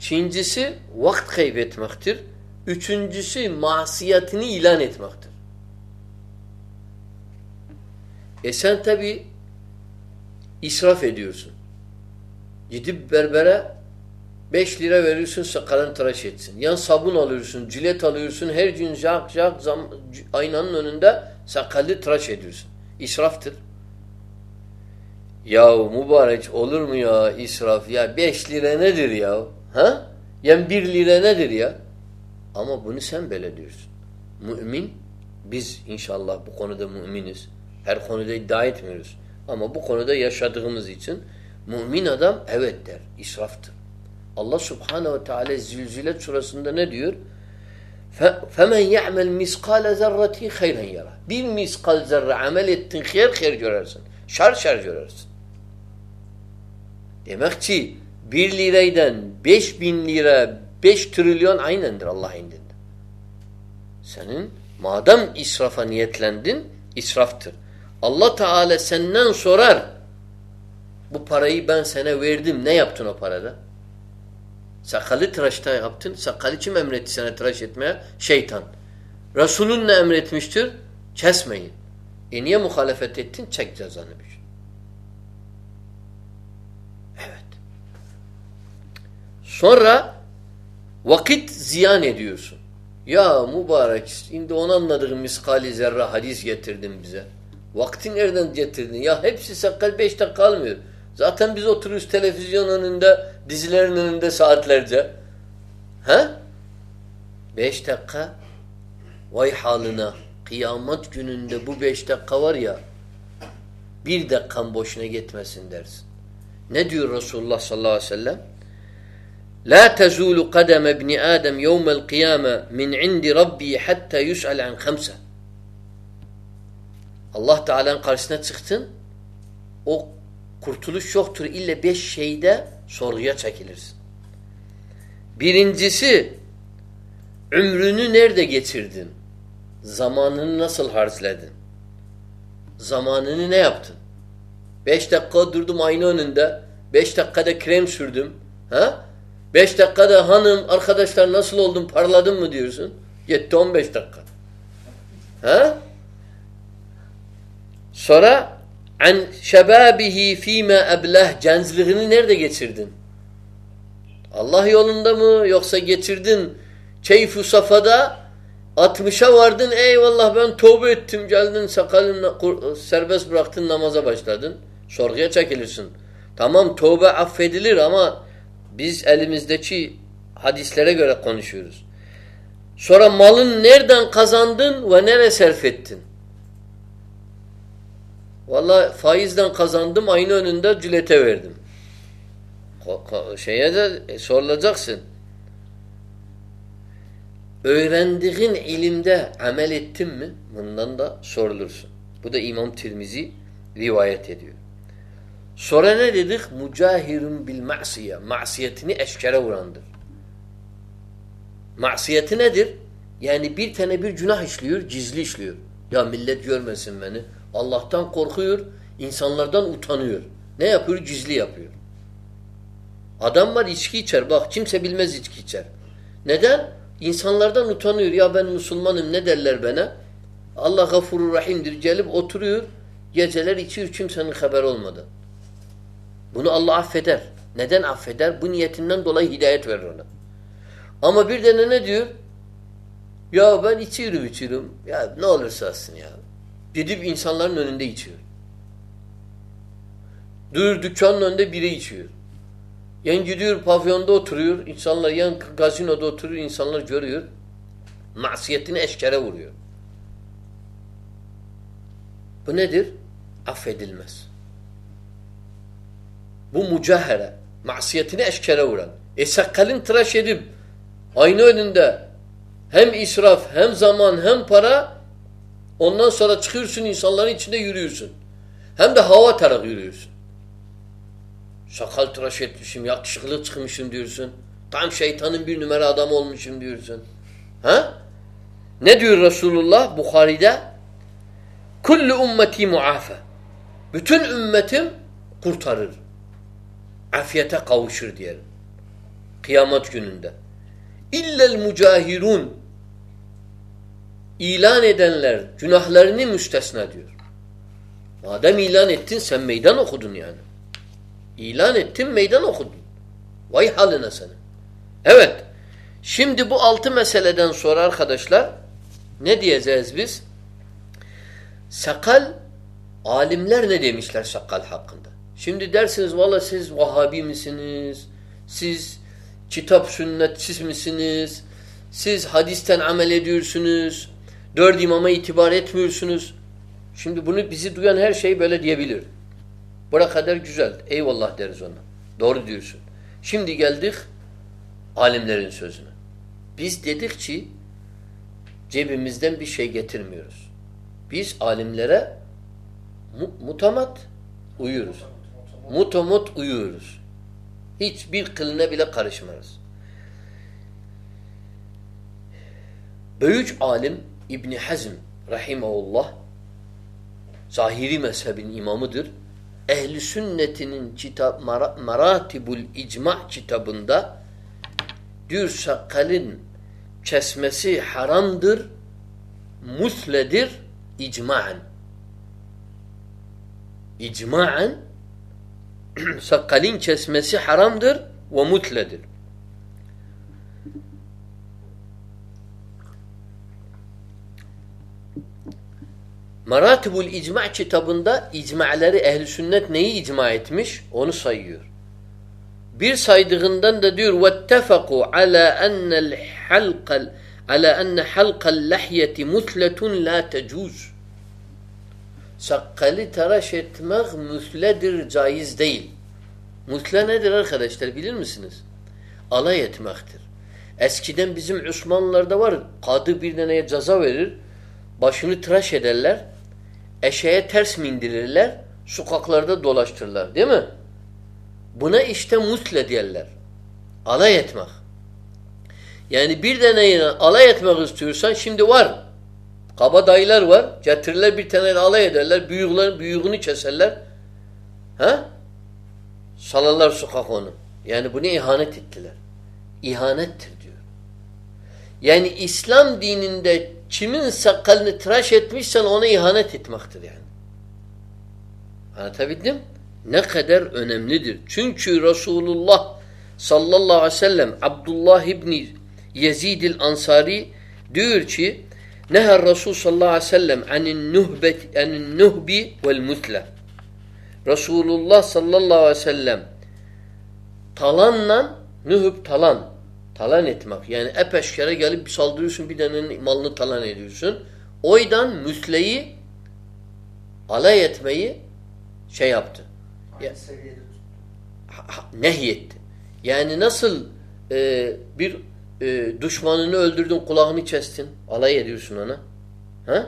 İkincisi vakit kaybetmektir. Üçüncüsü masiyetini ilan etmektir. E sen tabi israf ediyorsun. Gidip berbere 5 lira veriyorsun sakalın tıraş etsin. Yan sabun alıyorsun, cilet alıyorsun. Her gün jak jak zam, aynanın önünde sakallı tıraş ediyorsun. İsraftır. Ya mübarek olur mu ya israf? Ya 5 lira nedir ya? Ha? Yani 1 lira nedir ya? Ama bunu sen böyle diyorsun. Mümin, biz inşallah bu konuda müminiz. Her konuda iddia etmiyoruz. Ama bu konuda yaşadığımız için mümin adam evet der, israftır. Allah subhanehu ve teala Zilzilet surasında ne diyor? فَمَنْ يَعْمَلْ مِسْقَالَ زَرَّةٍ خَيْرًا يَرَى Bir miskal zerre amel ettin, hayır hayır görersin. Şar şar görersin. Demek ki bir liraydan beş bin lira, beş trilyon aynendir Allah indinde. Senin madem israfa niyetlendin, israftır. Allah Teala senden sorar. Bu parayı ben sana verdim. Ne yaptın o parada? Sakalı tıraşta yaptın. Sakalı kim emretti sana tıraş etmeye? Şeytan. Resulün ne emretmiştir? Kesmeyin. E niye muhalefet ettin? Çek cezanı bir şey. Evet. Sonra vakit ziyan ediyorsun. Ya mübarek şimdi onu anladığım miskali zerre hadis getirdin bize. Vakti nereden getirdin? Ya hepsi sakal beş dakika almıyor. Zaten biz oturuyoruz televizyon önünde, dizilerin önünde saatlerce. He? Beş dakika vay haline kıyamet gününde bu beş dakika var ya bir dakikan boşuna gitmesin dersin. Ne diyor Resulullah sallallahu aleyhi ve sellem? La tezulu kademe ibni Adem yevmel kıyame min indi rabbi hatta yus'al an khamsa. Allah Teala'nın karşısına çıktın. O kurtuluş yoktur. İlle beş şeyde sorguya çekilirsin. Birincisi ömrünü nerede geçirdin? Zamanını nasıl harcladın? Zamanını ne yaptın? Beş dakika durdum ayna önünde. Beş dakikada krem sürdüm. Ha? Beş dakikada hanım, arkadaşlar nasıl oldun, parladın mı diyorsun? Yetti on beş dakika. Ha? Sonra an şebabihi fîme eblah gençliğini nerede geçirdin? Allah yolunda mı yoksa geçirdin keyfu safada 60'a vardın eyvallah ben tövbe ettim geldin sakalını serbest bıraktın namaza başladın. Sorguya çekilirsin. Tamam tövbe affedilir ama biz elimizdeki hadislere göre konuşuyoruz. Sonra malın nereden kazandın ve nereye sarf ettin? Valla faizden kazandım aynı önünde cülete verdim. Şeye de e, sorulacaksın. Öğrendiğin ilimde amel ettin mi? Bundan da sorulursun. Bu da İmam Tirmizi rivayet ediyor. Sonra ne dedik? Mücahirun bil ma'siye. Masiyetini eşkere vurandır. Masiyeti nedir? Yani bir tane bir günah işliyor, gizli işliyor. Ya millet görmesin beni. Allah'tan korkuyor, insanlardan utanıyor. Ne yapıyor? Gizli yapıyor. Adam var içki içer. Bak kimse bilmez içki içer. Neden? İnsanlardan utanıyor. Ya ben Müslümanım ne derler bana? Allah gafurur rahimdir. Gelip oturuyor. Geceler içiyor kimsenin haber olmadan. Bunu Allah affeder. Neden affeder? Bu niyetinden dolayı hidayet verir ona. Ama bir de ne diyor? Ya ben içiyorum içiyorum. Ya ne olursa olsun ya. Gidip insanların önünde içiyor. Dur dükkanın önünde biri içiyor. Yan gidiyor pavyonda oturuyor. insanlar yan gazinoda oturuyor. insanlar görüyor. Masiyetini eşkere vuruyor. Bu nedir? Affedilmez. Bu mücahere. Masiyetini eşkere vuran. E sakalın tıraş edip aynı önünde hem israf hem zaman hem para ondan sonra çıkıyorsun insanların içinde yürüyorsun. Hem de hava atarak yürüyorsun. Sakal tıraş etmişim, yakışıklı çıkmışım diyorsun. Tam şeytanın bir numara adamı olmuşum diyorsun. Ha? Ne diyor Resulullah Bukhari'de? Kullu ümmeti muafe. Bütün ümmetim kurtarır. Afiyete kavuşur diyelim. Kıyamet gününde. İllel mücahirun ilan edenler günahlarını müstesna diyor. Madem ilan ettin sen meydan okudun yani. İlan ettin meydan okudun. Vay haline senin. Evet. Şimdi bu altı meseleden sonra arkadaşlar ne diyeceğiz biz? Sakal alimler ne demişler sakal hakkında? Şimdi dersiniz valla siz Vahabi misiniz? Siz kitap sünnetsiz misiniz? Siz hadisten amel ediyorsunuz. Dört imama itibar etmiyorsunuz. Şimdi bunu bizi duyan her şey böyle diyebilir. Bura kadar güzel. Eyvallah deriz ona. Doğru diyorsun. Şimdi geldik alimlerin sözüne. Biz dedik ki cebimizden bir şey getirmiyoruz. Biz alimlere mu mutamat uyuyoruz. Mutamut uyuyoruz. Hiçbir kılına bile karışmaz. Büyük alim İbni Hazm rahimahullah zahiri mezhebin imamıdır. Ehli sünnetinin kitap Maratibul İcma kitabında diyor sakalın kesmesi haramdır, musledir icmaen. İcmaen sakalin kesmesi haramdır ve mutledir. Maratibul İcma kitabında icmaları ehli sünnet neyi icma etmiş? Onu sayıyor. Bir saydığından da diyor vettefaku ala enel halqal ala enne halqal lehyeti mutletun la tecuz. Sakalı tıraş etmek müsledir, caiz değil. Müsle nedir arkadaşlar bilir misiniz? Alay etmektir. Eskiden bizim Osmanlılarda var, kadı bir deneye ceza verir, başını tıraş ederler, eşeğe ters mindirirler, sokaklarda dolaştırırlar değil mi? Buna işte musle diyorlar. Alay etmek. Yani bir deneyle alay etmek istiyorsan şimdi var. Kaba dayılar var. Getirirler bir tane alay ederler. Büyüklerin büyüğünü keserler. Ha? Salarlar sokak onu. Yani bunu ihanet ettiler. İhanettir diyor. Yani İslam dininde kimin sakalını tıraş etmişsen ona ihanet etmektir yani. Anlatabildim? Ne kadar önemlidir. Çünkü Resulullah sallallahu aleyhi ve sellem Abdullah İbni Yezid-i Ansari diyor ki Neher Resul sallallahu aleyhi ve sellem anin nuhbet anin nuhbi vel musle. Resulullah sallallahu aleyhi ve sellem talanla nuhub talan talan etmek. Yani epeşkere gelip saldırıyorsun bir denenin malını talan ediyorsun. Oydan müsleyi alay etmeyi şey yaptı. Ya, ha- nehyetti. Yani nasıl e, bir e, düşmanını öldürdün kulağını kestin. Alay ediyorsun ona. Ha?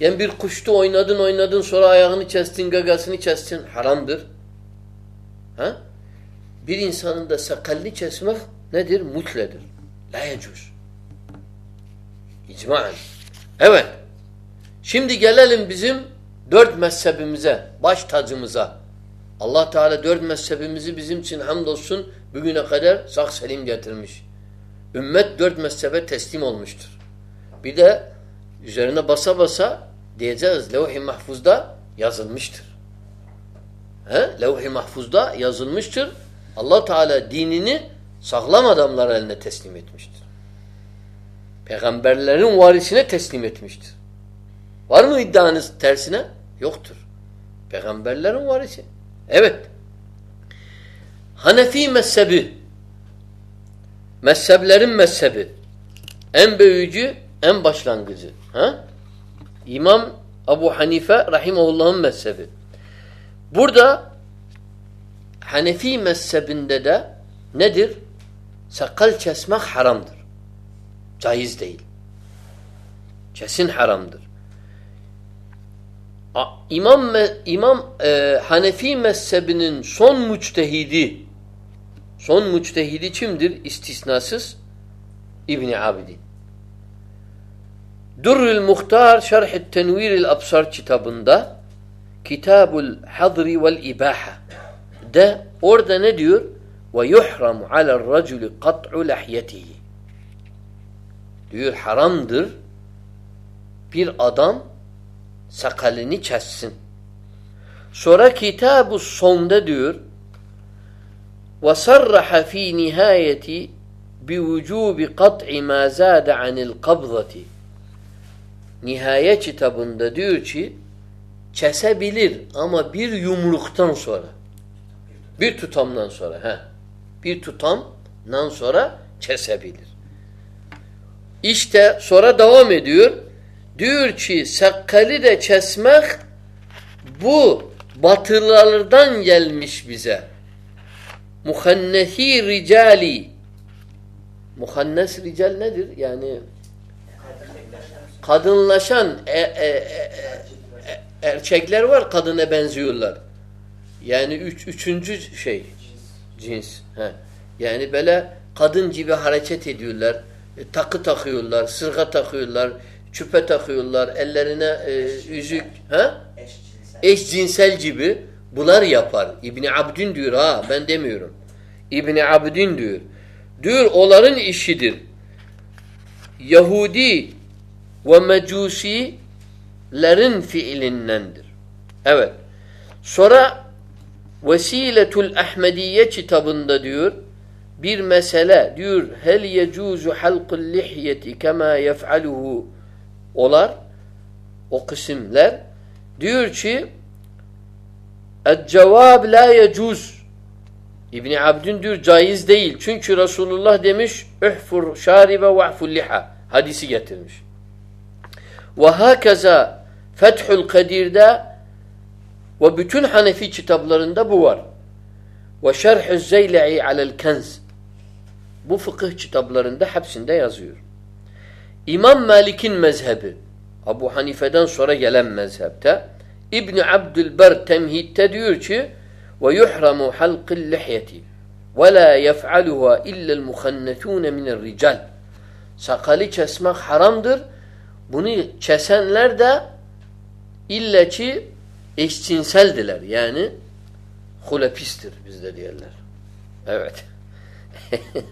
Yani bir kuştu oynadın oynadın sonra ayağını kestin gagasını kestin. Haramdır. Ha? Bir insanın da sakallı kesmek nedir? Mutledir. La yecuz. İcmaen. Evet. Şimdi gelelim bizim dört mezhebimize, baş tacımıza. Allah Teala dört mezhebimizi bizim için hamdolsun bugüne kadar sağ selim getirmiş. Ümmet dört mezhebe teslim olmuştur. Bir de üzerine basa basa diyeceğiz levh-i mahfuzda yazılmıştır. He? Levh-i mahfuzda yazılmıştır. Allah Teala dinini sağlam adamlar eline teslim etmiştir. Peygamberlerin varisine teslim etmiştir. Var mı iddianız tersine? Yoktur. Peygamberlerin varisi. Evet. Hanefi mezhebi mezheplerin mezhebi en büyücü, en başlangıcı. Ha? İmam Abu Hanife rahimahullah'ın mezhebi. Burada Hanefi mezhebinde de nedir? Sakal kesmek haramdır. Caiz değil. Kesin haramdır. İmam İmam e, Hanefi mezhebinin son müçtehidi son müçtehidi kimdir? İstisnasız İbni Abidin. Durrül Muhtar Şerh-i Tenviril Absar kitabında Kitabul Hadri vel İbaha de orada ne diyor? Ve yuhramu alel raculi kat'u lahyetihi diyor haramdır bir adam sakalını kessin. Sonra kitab-ı sonda diyor وصرح في نهاية بوجوب قطع ما زاد عن القبضة Nihaye kitabında diyor ki kesebilir ama bir yumruktan sonra bir tutamdan sonra he, bir tutamdan sonra kesebilir. İşte sonra devam ediyor. Diyor ki sakalı da kesmek bu batılılardan gelmiş bize. Muhannesi ricali. Muhannes rical nedir? Yani kadınlaşan e, e, e, e, erkekler var kadına benziyorlar. Yani üç, üçüncü şey cins. He. Yani böyle kadın gibi hareket ediyorlar. E, takı takıyorlar, sırga takıyorlar, küpe takıyorlar, ellerine e, yüzük, ha? Eşcinsel. Eşcinsel gibi bunlar yapar. İbni Abdin diyor ha ben demiyorum. İbni Abdin diyor. Diyor onların işidir. Yahudi ve mecusilerin fiilindendir. Evet. Sonra Vesiletul Ahmediye kitabında diyor bir mesele diyor hel yecuzu halqul lihyeti kema yef'aluhu olar o kısımlar diyor ki cevab la yecuz İbni Abdin diyor caiz değil. Çünkü Resulullah demiş uhfur şaribe ve ahful liha hadisi getirmiş. Ve hakeza Fethül Kadir'de ve bütün Hanefi kitaplarında bu var. Ve şerh-ü zeyle'i alel kenz. Bu fıkıh kitaplarında hepsinde yazıyor. İmam Malik'in mezhebi Abu Hanife'den sonra gelen mezhepte İbn Abdülber temhitte diyor ki halqil lihyeti ve la yef'aluha illa'l muhannetun min'r rical. Sakalı kesmek haramdır. Bunu kesenler de illa ki eşcinseldiler. Yani hulepistir bizde diyorlar. Evet.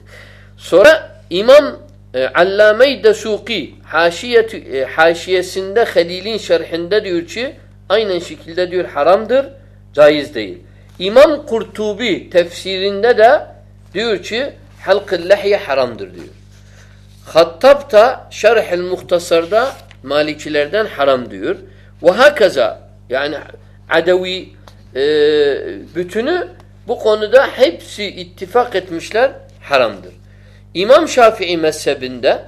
Sonra İmam e, Allame-i Desuki haşiyet, e, haşiyesinde Halil'in şerhinde diyor ki aynen şekilde diyor haramdır, caiz değil. İmam Kurtubi tefsirinde de diyor ki halk-ı lehye haramdır diyor. Hattab da Şerh-i Muhtasar'da Malikilerden haram diyor. Ve hakaza yani Adevi e, bütünü bu konuda hepsi ittifak etmişler haramdır. İmam Şafii mezhebinde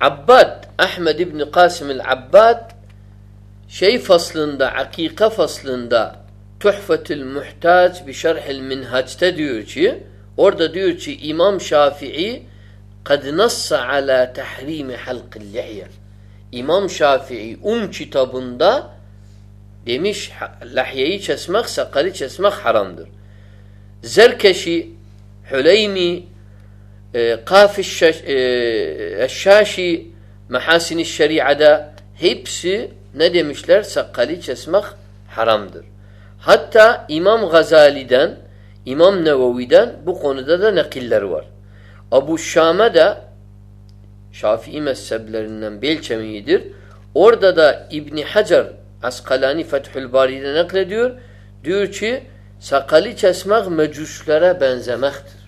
Abbad, Ahmed İbni Kasım el-Abbad şey faslında, akika faslında Tuhfetül Muhtaç bir şerhil minhaçta diyor ki orada diyor ki İmam Şafii kad nassa ala tahrimi halqil lihye İmam Şafii um kitabında demiş lahyeyi kesmek, sakalı kesmek haramdır. Zerkeşi, Hüleymi, e, Kafiş e, Şaşi, Mehasin-i Şeria'da hepsi ne demişler? Sakalı kesmek haramdır. Hatta İmam Gazali'den, İmam Nevevi'den bu konuda da nakiller var. Abu Şam'a da Şafii mezheplerinden belçemiğidir. Orada da İbni Hacer Askalani Fethül Bari'de naklediyor. Diyor ki sakalı kesmek mecuslere benzemektir.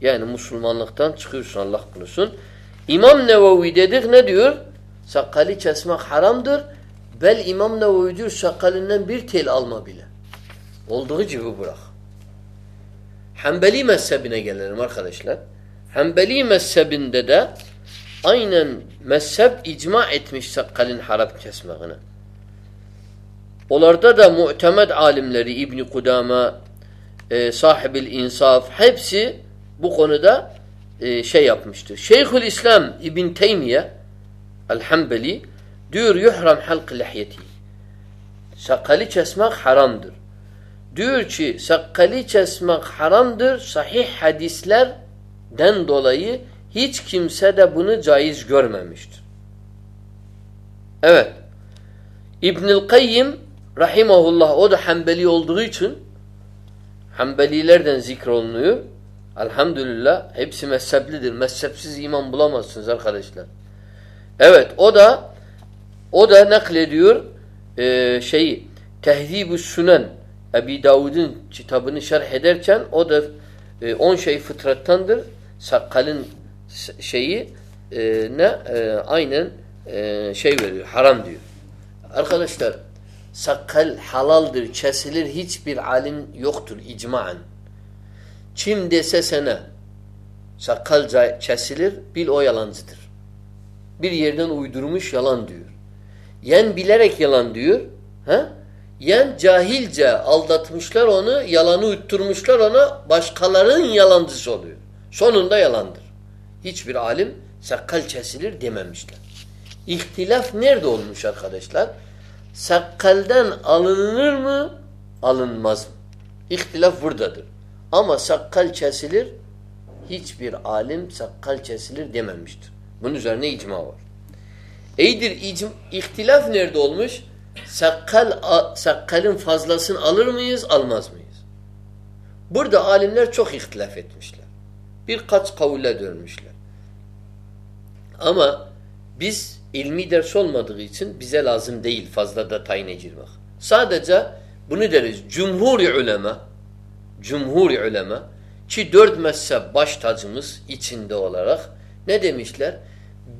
Yani Müslümanlıktan çıkıyorsun Allah korusun. İmam Nevevi dedik ne diyor? Sakalı kesmek haramdır. Bel İmam Nevevi diyor bir tel alma bile. Olduğu gibi bırak. Hanbeli mezhebine gelelim arkadaşlar. Hanbeli mezhebinde de aynen mezhep icma etmiş sakalın haram kesmeğine. Onlarda da muhtemed alimleri İbni Kudama, e, sahibil insaf hepsi bu konuda e, şey yapmıştır. Şeyhül İslam İbn Teymiye el-Hanbeli diyor yuhram halk lihyeti. Sakalı kesmek haramdır. Diyor ki sakalı kesmek haramdır. Sahih hadislerden dolayı hiç kimse de bunu caiz görmemiştir. Evet. İbnül Kayyim rahimahullah o da Hanbeli olduğu için Hanbelilerden zikrolunuyor. Elhamdülillah hepsi mezheplidir. Mezhepsiz iman bulamazsınız arkadaşlar. Evet o da o da naklediyor e, şeyi Tehzib-ü Sünen Ebi Davud'un kitabını şerh ederken o da e, on şey fıtrattandır. Sakalın şeyi e, ne e, aynen e, şey veriyor. Haram diyor. Arkadaşlar sakal halaldır, kesilir hiçbir alim yoktur icmaen. Kim dese sana sakal kesilir bil o yalancıdır. Bir yerden uydurmuş yalan diyor. Yen bilerek yalan diyor. He? Yen cahilce aldatmışlar onu, yalanı uyutturmuşlar ona, başkalarının yalancısı oluyor. Sonunda yalandır. Hiçbir alim sakal kesilir dememişler. İhtilaf nerede olmuş arkadaşlar? Sakkalden alınır mı? Alınmaz mı? İhtilaf buradadır. Ama sakkal kesilir hiçbir alim sakkal kesilir dememiştir. Bunun üzerine icma var. İyidir ihtilaf nerede olmuş? Sakkal, sakkalın fazlasını alır mıyız, almaz mıyız? Burada alimler çok ihtilaf etmişler. Birkaç kavule dönmüşler. Ama biz ilmi ders olmadığı için bize lazım değil fazla da tayine girmek. Sadece bunu deriz. Cumhur ulema Cumhur ulema ki dört mezhep baş tacımız içinde olarak ne demişler?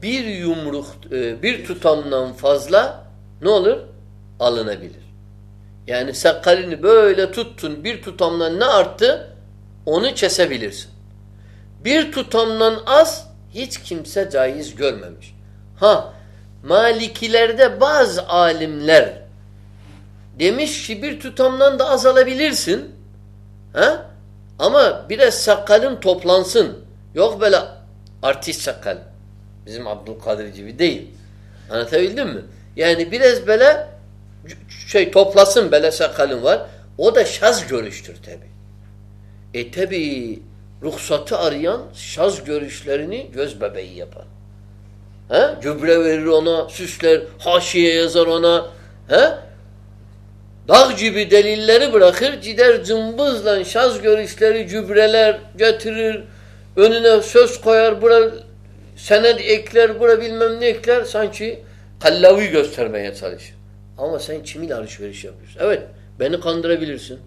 Bir yumruk, e, bir tutamdan fazla ne olur? Alınabilir. Yani sakalini böyle tuttun bir tutamdan ne arttı? Onu kesebilirsin. Bir tutamdan az hiç kimse caiz görmemiş. Ha Malikilerde bazı alimler demiş ki bir tutamdan da az alabilirsin. Ha? Ama biraz sakalın toplansın. Yok böyle artist sakal. Bizim Abdülkadir gibi değil. Anlatabildim mi? Yani biraz böyle şey toplasın böyle sakalın var. O da şaz görüştür tabi. E tabi ruhsatı arayan şaz görüşlerini göz bebeği yapar. He? Gübre verir ona, süsler, haşiye yazar ona. He? Dağ gibi delilleri bırakır, gider cımbızla şaz görüşleri, gübreler getirir, önüne söz koyar, bura senet ekler, bura bilmem ne ekler, sanki kallavi göstermeye çalışır. Ama sen kimin alışveriş yapıyorsun? Evet, beni kandırabilirsin.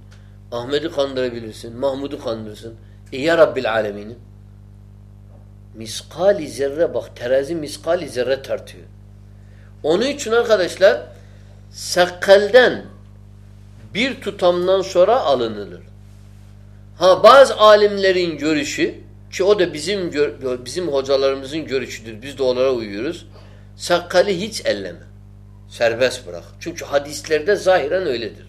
Ahmet'i kandırabilirsin, Mahmud'u kandırırsın. E ya Rabbil Alemin'in? Miskali zerre bak terazi miskali zerre tartıyor. Onun için arkadaşlar sakalden bir tutamdan sonra alınılır. Ha bazı alimlerin görüşü ki o da bizim bizim hocalarımızın görüşüdür. Biz de onlara uyuyoruz. Sakalı hiç elleme. Serbest bırak. Çünkü hadislerde zahiren öyledir.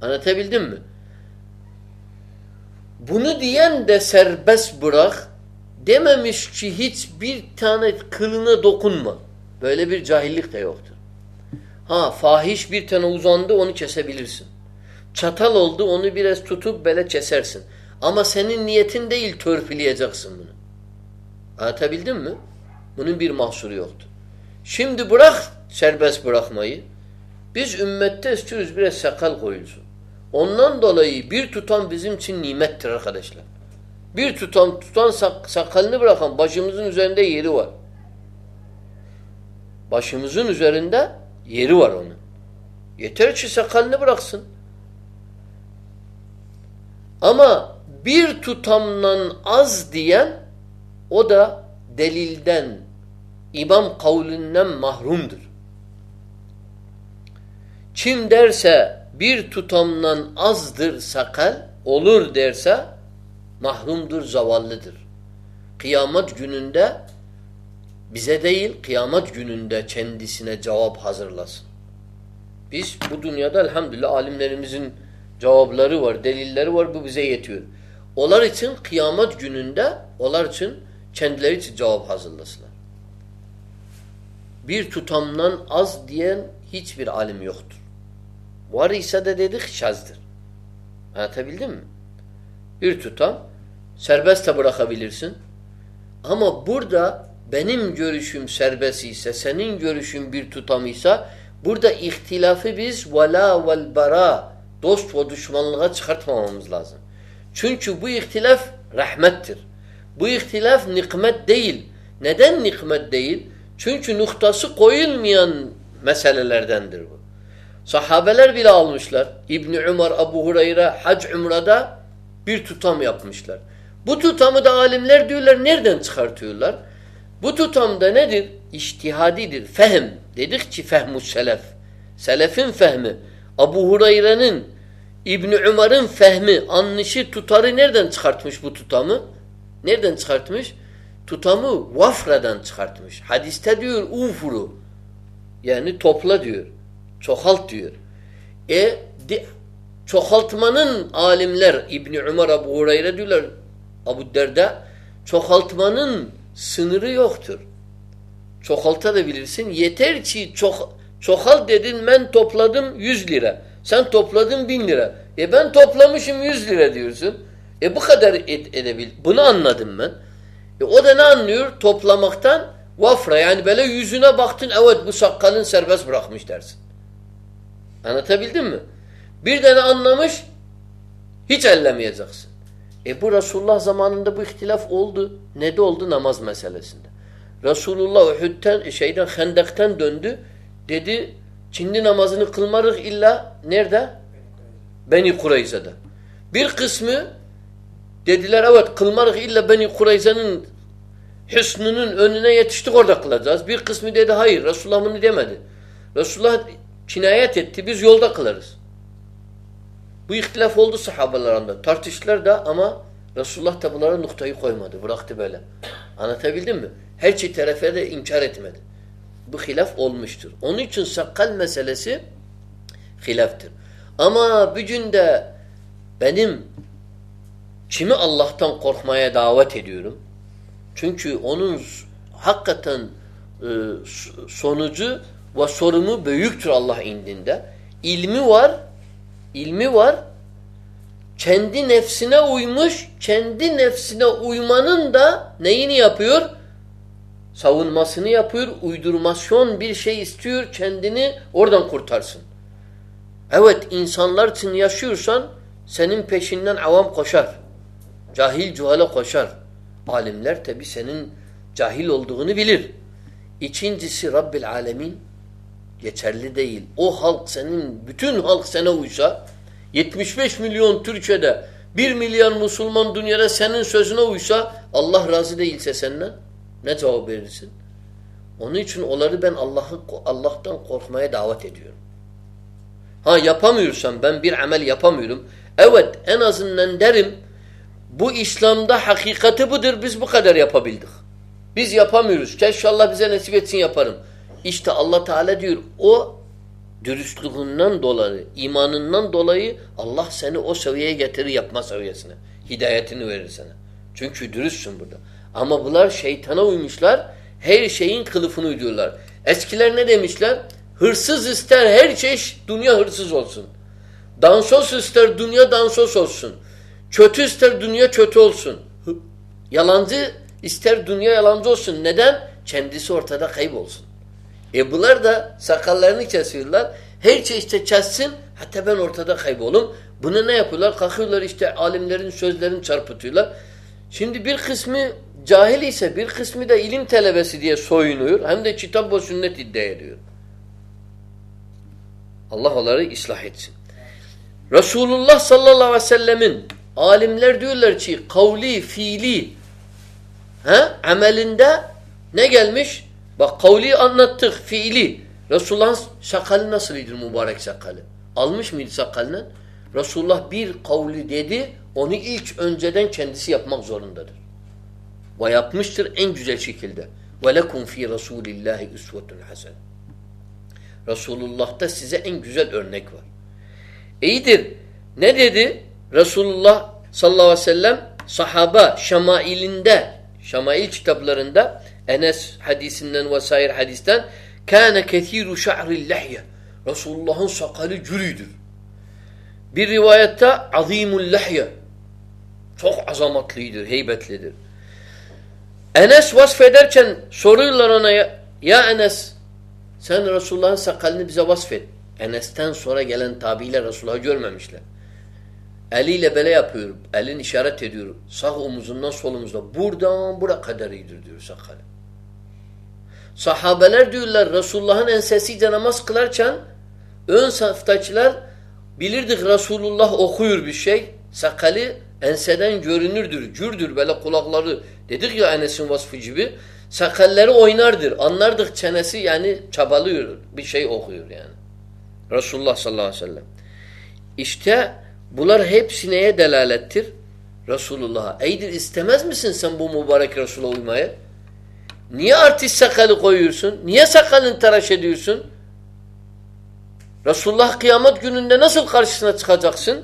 Anlatabildim mi? Bunu diyen de serbest bırak dememiş ki hiçbir tane kılına dokunma. Böyle bir cahillik de yoktur. Ha fahiş bir tane uzandı onu kesebilirsin. Çatal oldu onu biraz tutup böyle kesersin. Ama senin niyetin değil törpüleyeceksin bunu. Anlatabildim mi? Bunun bir mahsuru yoktur. Şimdi bırak serbest bırakmayı. Biz ümmette istiyoruz biraz sakal koyulsun. Ondan dolayı bir tutan bizim için nimettir arkadaşlar. Bir tutan tutan sak sakalını bırakan başımızın üzerinde yeri var. Başımızın üzerinde yeri var onun. Yeter ki sakalını bıraksın. Ama bir tutamdan az diyen o da delilden, imam kavlinden mahrumdur. Kim derse bir tutamdan azdır sakal, olur derse mahrumdur, zavallıdır. Kıyamet gününde bize değil, kıyamet gününde kendisine cevap hazırlasın. Biz bu dünyada elhamdülillah alimlerimizin cevapları var, delilleri var, bu bize yetiyor. Onlar için kıyamet gününde, onlar için kendileri için cevap hazırlasınlar. Bir tutamdan az diyen hiçbir alim yoktur. Var ise de dedik şazdır. Anlatabildim mi? Bir tutam serbest de bırakabilirsin. Ama burada benim görüşüm serbest ise, senin görüşün bir tutamıysa burada ihtilafı biz vela vel bara dost ve düşmanlığa çıkartmamamız lazım. Çünkü bu ihtilaf rahmettir. Bu ihtilaf nikmet değil. Neden nikmet değil? Çünkü noktası koyulmayan meselelerdendir bu. Sahabeler bile almışlar. İbni Umar, Abu Hureyre hac umrada bir tutam yapmışlar. Bu tutamı da alimler diyorlar nereden çıkartıyorlar? Bu tutamda nedir? İçtihadidir. Fehm. Dedik ki fehmus selef. Selefin fehmi. Abu Hureyre'nin İbni Umar'ın fehmi, anlışı, tutarı nereden çıkartmış bu tutamı? Nereden çıkartmış? Tutamı vafradan çıkartmış. Hadiste diyor ufuru. Yani topla diyor. Çoğalt diyor. E de, çoğaltmanın alimler İbni Umar Abu Hureyre diyorlar Abu Derda çoğaltmanın sınırı yoktur. Çoğalta da bilirsin. Yeter ki çok, çoğalt dedin ben topladım 100 lira. Sen topladın 1000 lira. E ben toplamışım 100 lira diyorsun. E bu kadar ed edebil. Bunu anladım ben. E o da ne anlıyor? Toplamaktan vafra yani böyle yüzüne baktın evet bu sakalın serbest bırakmış dersin. Anlatabildim mi? Bir tane anlamış hiç ellemeyeceksin. E bu Resulullah zamanında bu ihtilaf oldu. Ne de oldu? Namaz meselesinde. Resulullah Uhud'den, şeyden, Hendek'ten döndü. Dedi, Çinli namazını kılmarız illa nerede? Beni Kureyza'da. Bir kısmı dediler evet kılmarız illa Beni Kureyza'nın hüsnünün önüne yetiştik orada kılacağız. Bir kısmı dedi hayır Resulullah bunu demedi. Resulullah kinayet etti biz yolda kılarız. Bu ihtilaf oldu sahabelerinde. Tartıştılar da ama Resulullah da bunlara noktayı koymadı. Bıraktı böyle. Anlatabildim mi? Her şey tarafa da inkar etmedi. Bu hilaf olmuştur. Onun için sakal meselesi hilaftır. Ama bir günde benim kimi Allah'tan korkmaya davet ediyorum. Çünkü onun hakikaten e, sonucu ve sorunu büyüktür Allah indinde. İlmi var, ilmi var. Kendi nefsine uymuş, kendi nefsine uymanın da neyini yapıyor? Savunmasını yapıyor, uydurmasyon bir şey istiyor, kendini oradan kurtarsın. Evet, insanlar için yaşıyorsan senin peşinden avam koşar. Cahil cuhala koşar. Alimler tabi senin cahil olduğunu bilir. İkincisi Rabbil Alemin geçerli değil. O halk senin, bütün halk sana uysa 75 milyon Türkiye'de Bir milyar Müslüman dünyada senin sözüne uysa Allah razı değilse senden ne cevap verirsin? Onun için onları ben Allah'ı Allah'tan korkmaya davet ediyorum. Ha yapamıyorsam ben bir amel yapamıyorum. Evet en azından derim bu İslam'da hakikati budur biz bu kadar yapabildik. Biz yapamıyoruz. Keşke Allah bize nasip etsin yaparım. İşte Allah Teala diyor o dürüstlüğünden dolayı, imanından dolayı Allah seni o seviyeye getirir yapma seviyesine. Hidayetini verir sana. Çünkü dürüstsün burada. Ama bunlar şeytana uymuşlar. Her şeyin kılıfını uyduyorlar. Eskiler ne demişler? Hırsız ister her şey dünya hırsız olsun. Dansos ister dünya dansos olsun. Kötü ister dünya kötü olsun. Yalancı ister dünya yalancı olsun. Neden? Kendisi ortada kaybolsun. E bunlar da sakallarını kesiyorlar. Her şey işte kessin hatta ben ortada kaybolum. Bunu ne yapıyorlar? Kalkıyorlar işte alimlerin sözlerini çarpıtıyorlar. Şimdi bir kısmı cahil ise bir kısmı da ilim talebesi diye soyunuyor. Hem de kitap ve sünnet iddia ediyor. Allah onları ıslah etsin. Resulullah sallallahu aleyhi ve sellemin alimler diyorlar ki kavli, fiili he, amelinde ne gelmiş? Bak kavli anlattık, fiili. Resulullah'ın sakalı nasıldır mübarek sakalı? Almış mıydı sakalını? Resulullah bir kavli dedi, onu ilk önceden kendisi yapmak zorundadır. Ve yapmıştır en güzel şekilde. Ve lekum fi Rasulillahi usvetun hasene. Resulullah'ta size en güzel örnek var. İyidir. Ne dedi? Resulullah sallallahu aleyhi ve sellem sahaba şemailinde, şemail kitaplarında Enes hadisinden vesair hadisten kâne kethiru şa'ril lehye. Resulullah'ın sakalı cürüydür. Bir rivayette azimul lehye. Çok azamatlıydır, heybetlidir. Enes vasfederken soruyorlar ona ya, ya Enes sen Resulullah'ın sakalını bize vasfet. Enes'ten sonra gelen tabiyle Resulullah'ı görmemişler. Eliyle bele yapıyor. Elin işaret ediyor. Sağ omuzundan sol omuzda. Buradan bura kadar iyidir diyor sakalı. Sahabeler diyorlar Resulullah'ın ensesiyle namaz kılarken ön saftakiler bilirdik Resulullah okuyor bir şey. Sakalı enseden görünürdür. Cürdür böyle kulakları. Dedik ya Enes'in vasfı gibi. Sakalları oynardır. Anlardık çenesi yani çabalıyor. Bir şey okuyor yani. Resulullah sallallahu aleyhi ve sellem. İşte bunlar hepsi neye delalettir? Resulullah'a. Eydir istemez misin sen bu mübarek Resul'a uymayı? Niye artist sakalı koyuyorsun? Niye sakalını tıraş ediyorsun? Resulullah kıyamet gününde nasıl karşısına çıkacaksın?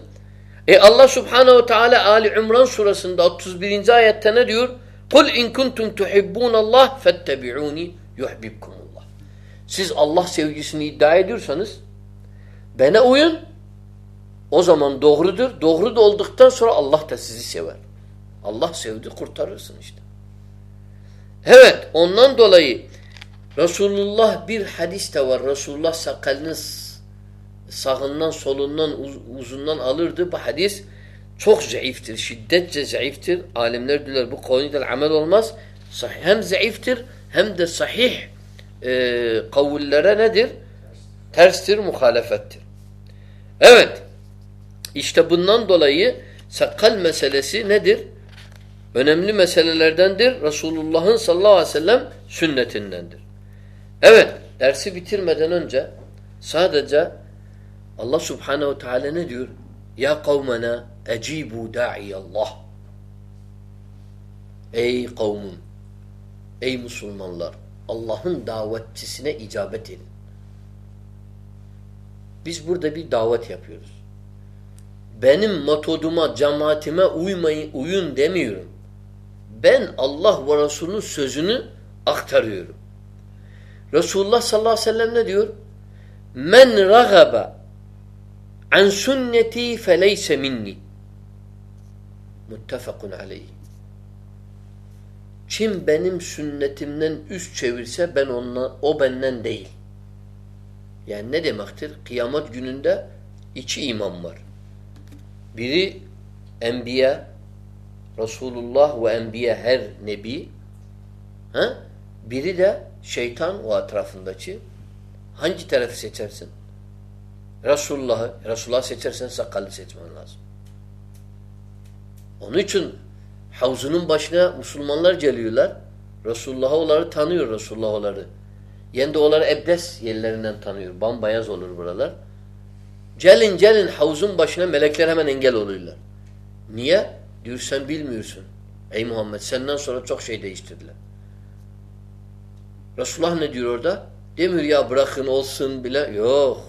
E Allah subhanehu ve teala Ali İmran surasında 31. ayette ne diyor? Kul in kuntum tuhibbunallah fettebi'uni yuhibbukumullah. Siz Allah sevgisini iddia ediyorsanız bana uyun. O zaman doğrudur. Doğru da olduktan sonra Allah da sizi sever. Allah sevdi kurtarırsın işte. Evet ondan dolayı Resulullah bir hadis de var. Resulullah sakalını sağından solundan uz uzundan alırdı. Bu hadis çok zayıftır. Şiddetçe zayıftır. Alimler diyorlar bu konuyla amel olmaz. Hem zayıftır hem de sahih e, kavullere nedir? Terstir, muhalefettir. Evet. İşte bundan dolayı sakal meselesi nedir? Önemli meselelerdendir. Resulullah'ın sallallahu aleyhi ve sellem sünnetindendir. Evet. Dersi bitirmeden önce sadece Allah subhanehu teala ne diyor? Ya kavmena ecibu da'iyallah. Ey kavmum, ey Müslümanlar, Allah'ın davetçisine icabet edin. Biz burada bir davet yapıyoruz. Benim metoduma, cemaatime uymayın, uyun demiyorum. Ben Allah ve Resulünün sözünü aktarıyorum. Resulullah sallallahu aleyhi ve sellem ne diyor? Men ragaba an sünneti feleyse minni. Muttefakun aleyhi. Kim benim sünnetimden üst çevirse ben onunla, o benden değil. Yani ne demektir? Kıyamet gününde iki imam var. Biri Enbiya, Resulullah ve Enbiya her nebi. Ha? Biri de şeytan o etrafındaki. Hangi tarafı seçersin? Resulullah'ı, Resulullah seçersen sakalı seçmen lazım. Onun için havzunun başına Müslümanlar geliyorlar. Resulullah onları tanıyor Resulullah onları. Yani de onları ebdes yerlerinden tanıyor. Bambayaz olur buralar. Gelin gelin havuzun başına melekler hemen engel oluyorlar. Niye? Diyor sen bilmiyorsun. Ey Muhammed senden sonra çok şey değiştirdiler. Resulullah ne diyor orada? Demiyor ya bırakın olsun bile. Yok.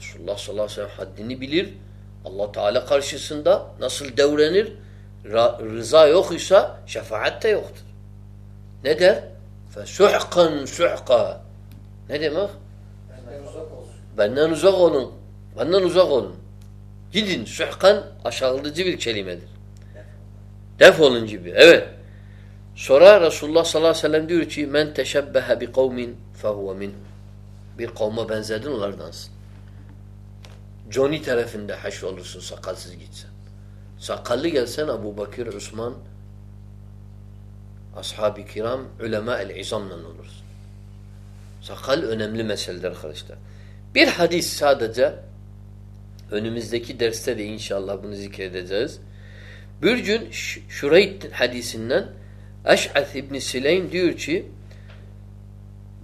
Resulullah sallallahu aleyhi ve sellem haddini bilir. Allah Teala karşısında nasıl devrenir? Rıza yoksa şefaat de yoktur. Ne der? فَسُحْقًا سُحْقًا Ne demek? Benden uzak olsun. Benden uzak olun. Benden uzak olun. Gidin. Suhkan aşağılayıcı bir kelimedir. Defolun gibi. Evet. Sonra Resulullah sallallahu aleyhi ve sellem diyor ki men teşebbehe bi kavmin fehuve min. Bir kavme benzedin onlardansın. Johnny tarafında haş olursun sakalsız gitsen. Sakallı gelsen Abu Bakır, Osman, ashab-ı kiram, ulema-el izamla olursun. Sakal önemli meseledir arkadaşlar. Bir hadis sadece önümüzdeki derste de inşallah bunu zikredeceğiz. Bir gün Şurayt hadisinden Eş'ath İbni Sileym diyor ki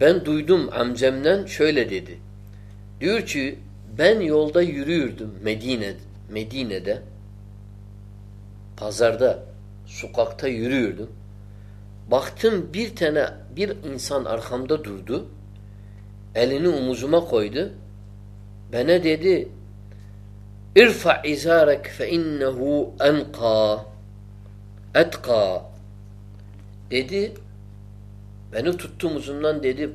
ben duydum amcamdan şöyle dedi. Diyor ki ben yolda yürüyordum Medine, Medine'de pazarda sokakta yürüyordum. Baktım bir tane bir insan arkamda durdu. Elini omuzuma koydu. Bana dedi İrfa izarek fe innehu enqa etqa dedi beni tuttu omuzumdan dedi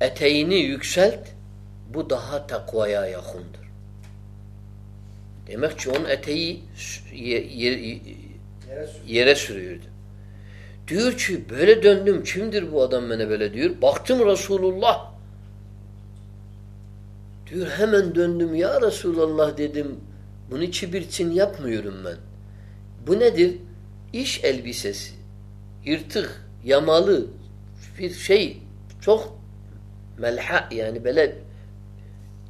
eteğini yükselt bu daha takvaya yakındır. Demek ki onun eteği yere, yere sürüyordu. Diyor ki böyle döndüm. Kimdir bu adam bana böyle diyor. Baktım Resulullah. Diyor hemen döndüm. Ya Resulullah dedim. Bunu kibir için yapmıyorum ben. Bu nedir? İş elbisesi. Yırtık, yamalı bir şey. Çok melha yani böyle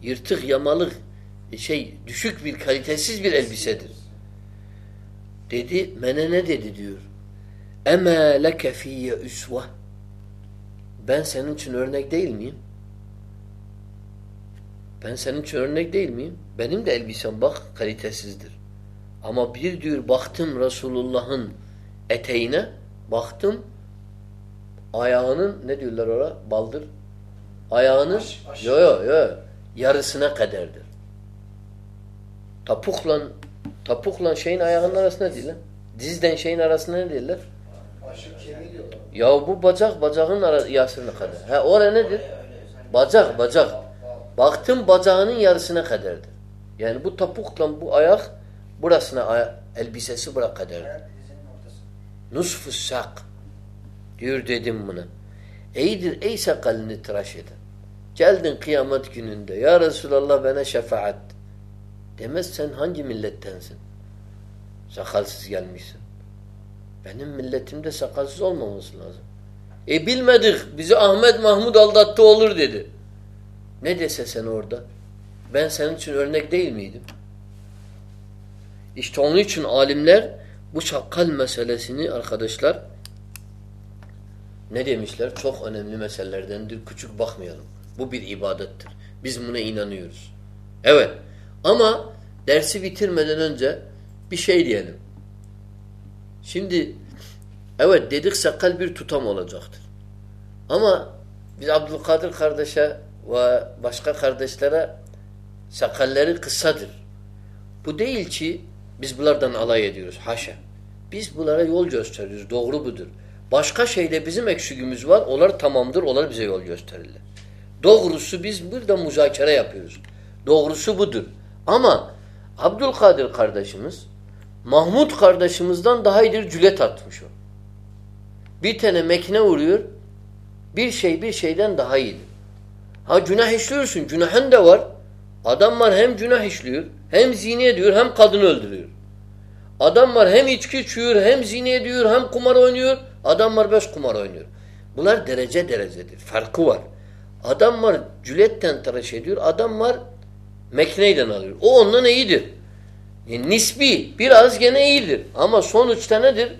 yırtık, yamalı şey düşük bir kalitesiz bir elbisedir. Dedi, mene ne dedi diyor. Ema leke fiyye üsve. Ben senin için örnek değil miyim? Ben senin için örnek değil miyim? Benim de elbisem bak kalitesizdir. Ama bir diyor baktım Resulullah'ın eteğine baktım ayağının ne diyorlar ora? Baldır. Ayağının yo yo yo yarısına kadardır. Tapukla tapukla şeyin ayağının arasında değil lan. Dizden şeyin arasında ne diyorlar. Ya bu bacak bacağın yarısına kadar. Ha orada nedir? Bacak bacak. Baktım bacağının yarısına kadardır. Yani bu topukla bu ayak burasına aya- elbisesi bura kadardır. Ayak dizinin ortası. Nusfu sak. Diyor dedim buna. Eydir ey sakalını tıraş eden. Geldin kıyamet gününde. Ya Resulallah bana şefaat. Demez sen hangi millettensin? Sakalsız gelmişsin. Benim milletimde sakalsız olmaması lazım. E bilmedik. Bizi Ahmet Mahmud aldattı olur dedi. Ne dese sen orada? Ben senin için örnek değil miydim? İşte onun için alimler bu sakal meselesini arkadaşlar ne demişler? Çok önemli meselelerdendir. Küçük bakmayalım. Bu bir ibadettir. Biz buna inanıyoruz. Evet. Ama dersi bitirmeden önce bir şey diyelim. Şimdi evet dedik sakal bir tutam olacaktır. Ama biz Abdülkadir kardeşe ve başka kardeşlere sakalleri kısadır. Bu değil ki biz bunlardan alay ediyoruz. Haşa. Biz bunlara yol gösteriyoruz. Doğru budur. Başka şeyde bizim eksikimiz var. Onlar tamamdır. Onlar bize yol gösterirler. Doğrusu biz burada müzakere yapıyoruz. Doğrusu budur. Ama Abdülkadir kardeşimiz Mahmud kardeşimizden daha iyidir cület atmış o. Bir tane mekine vuruyor. Bir şey bir şeyden daha iyidir. Ha günah işliyorsun. Günahın da var. Adam var hem günah işliyor, hem zine ediyor, hem kadın öldürüyor. Adam var hem içki içiyor, hem zine ediyor, hem kumar oynuyor. Adam var beş kumar oynuyor. Bunlar derece derecedir. Farkı var. Adam var cületten tıraş ediyor. Adam var mekneyden alıyor. O ondan iyidir. Yani nisbi biraz gene iyidir. Ama sonuçta nedir?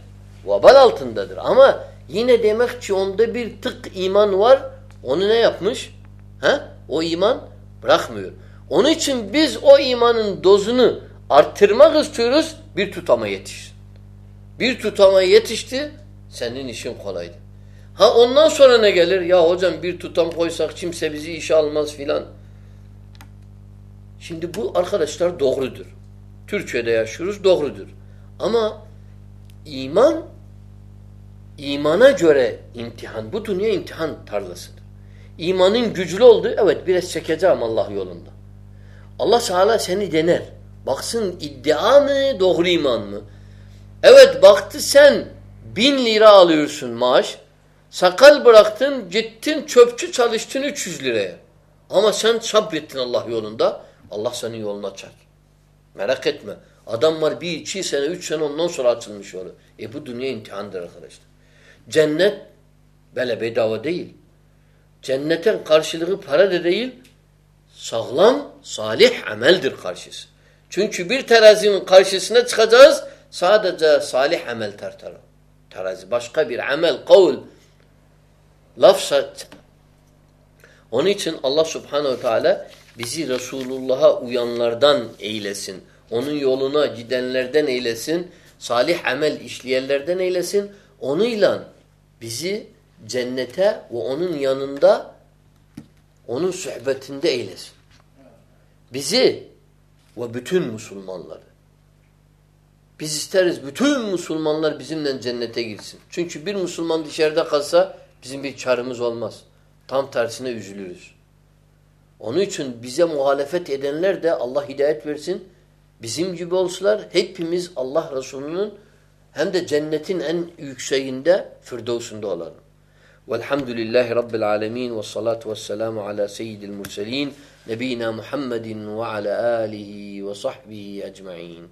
Vabal altındadır. Ama yine demek ki onda bir tık iman var. Onu ne yapmış? Ha? O iman bırakmıyor. Onun için biz o imanın dozunu arttırmak istiyoruz. Bir tutama yetiş. Bir tutama yetişti. Senin işin kolaydı. Ha ondan sonra ne gelir? Ya hocam bir tutam koysak kimse bizi işe almaz filan. Şimdi bu arkadaşlar doğrudur. Türkiye'de yaşıyoruz doğrudur. Ama iman imana göre imtihan. Bu dünya imtihan tarlasıdır. İmanın güçlü oldu. Evet biraz çekeceğim Allah yolunda. Allah Teala seni dener. Baksın iddia mı doğru iman mı? Evet baktı sen bin lira alıyorsun maaş. Sakal bıraktın gittin çöpçü çalıştın 300 liraya. Ama sen sabrettin Allah yolunda. Allah senin yolunu açar. Merak etme. Adam var bir iki sene, üç sene ondan sonra açılmış yolu. E bu dünya imtihandır arkadaşlar. Cennet böyle bedava değil. Cennetin karşılığı para da değil, sağlam, salih ameldir karşısı. Çünkü bir terazinin karşısına çıkacağız, sadece salih amel tartar. Terazi. Başka bir amel, kavul, lafsa. Onun için Allah subhanehu teala bizi Resulullah'a uyanlardan eylesin. Onun yoluna gidenlerden eylesin. Salih amel işleyenlerden eylesin. Onunla bizi cennete ve onun yanında onun sohbetinde eylesin. Bizi ve bütün Müslümanları. Biz isteriz bütün Müslümanlar bizimle cennete girsin. Çünkü bir Müslüman dışarıda kalsa bizim bir çarımız olmaz. Tam tersine üzülürüz. Onun için bize muhalefet edenler de Allah hidayet versin. Bizim gibi olsalar hepimiz Allah Resulü'nün hem de cennetin en yükseğinde Firdevs'ünde olalım. Velhamdülillahi Rabbil alemin ve salatu ve selamu ala seyyidil murselin nebina Muhammedin ve ala alihi ve sahbihi ecma'in.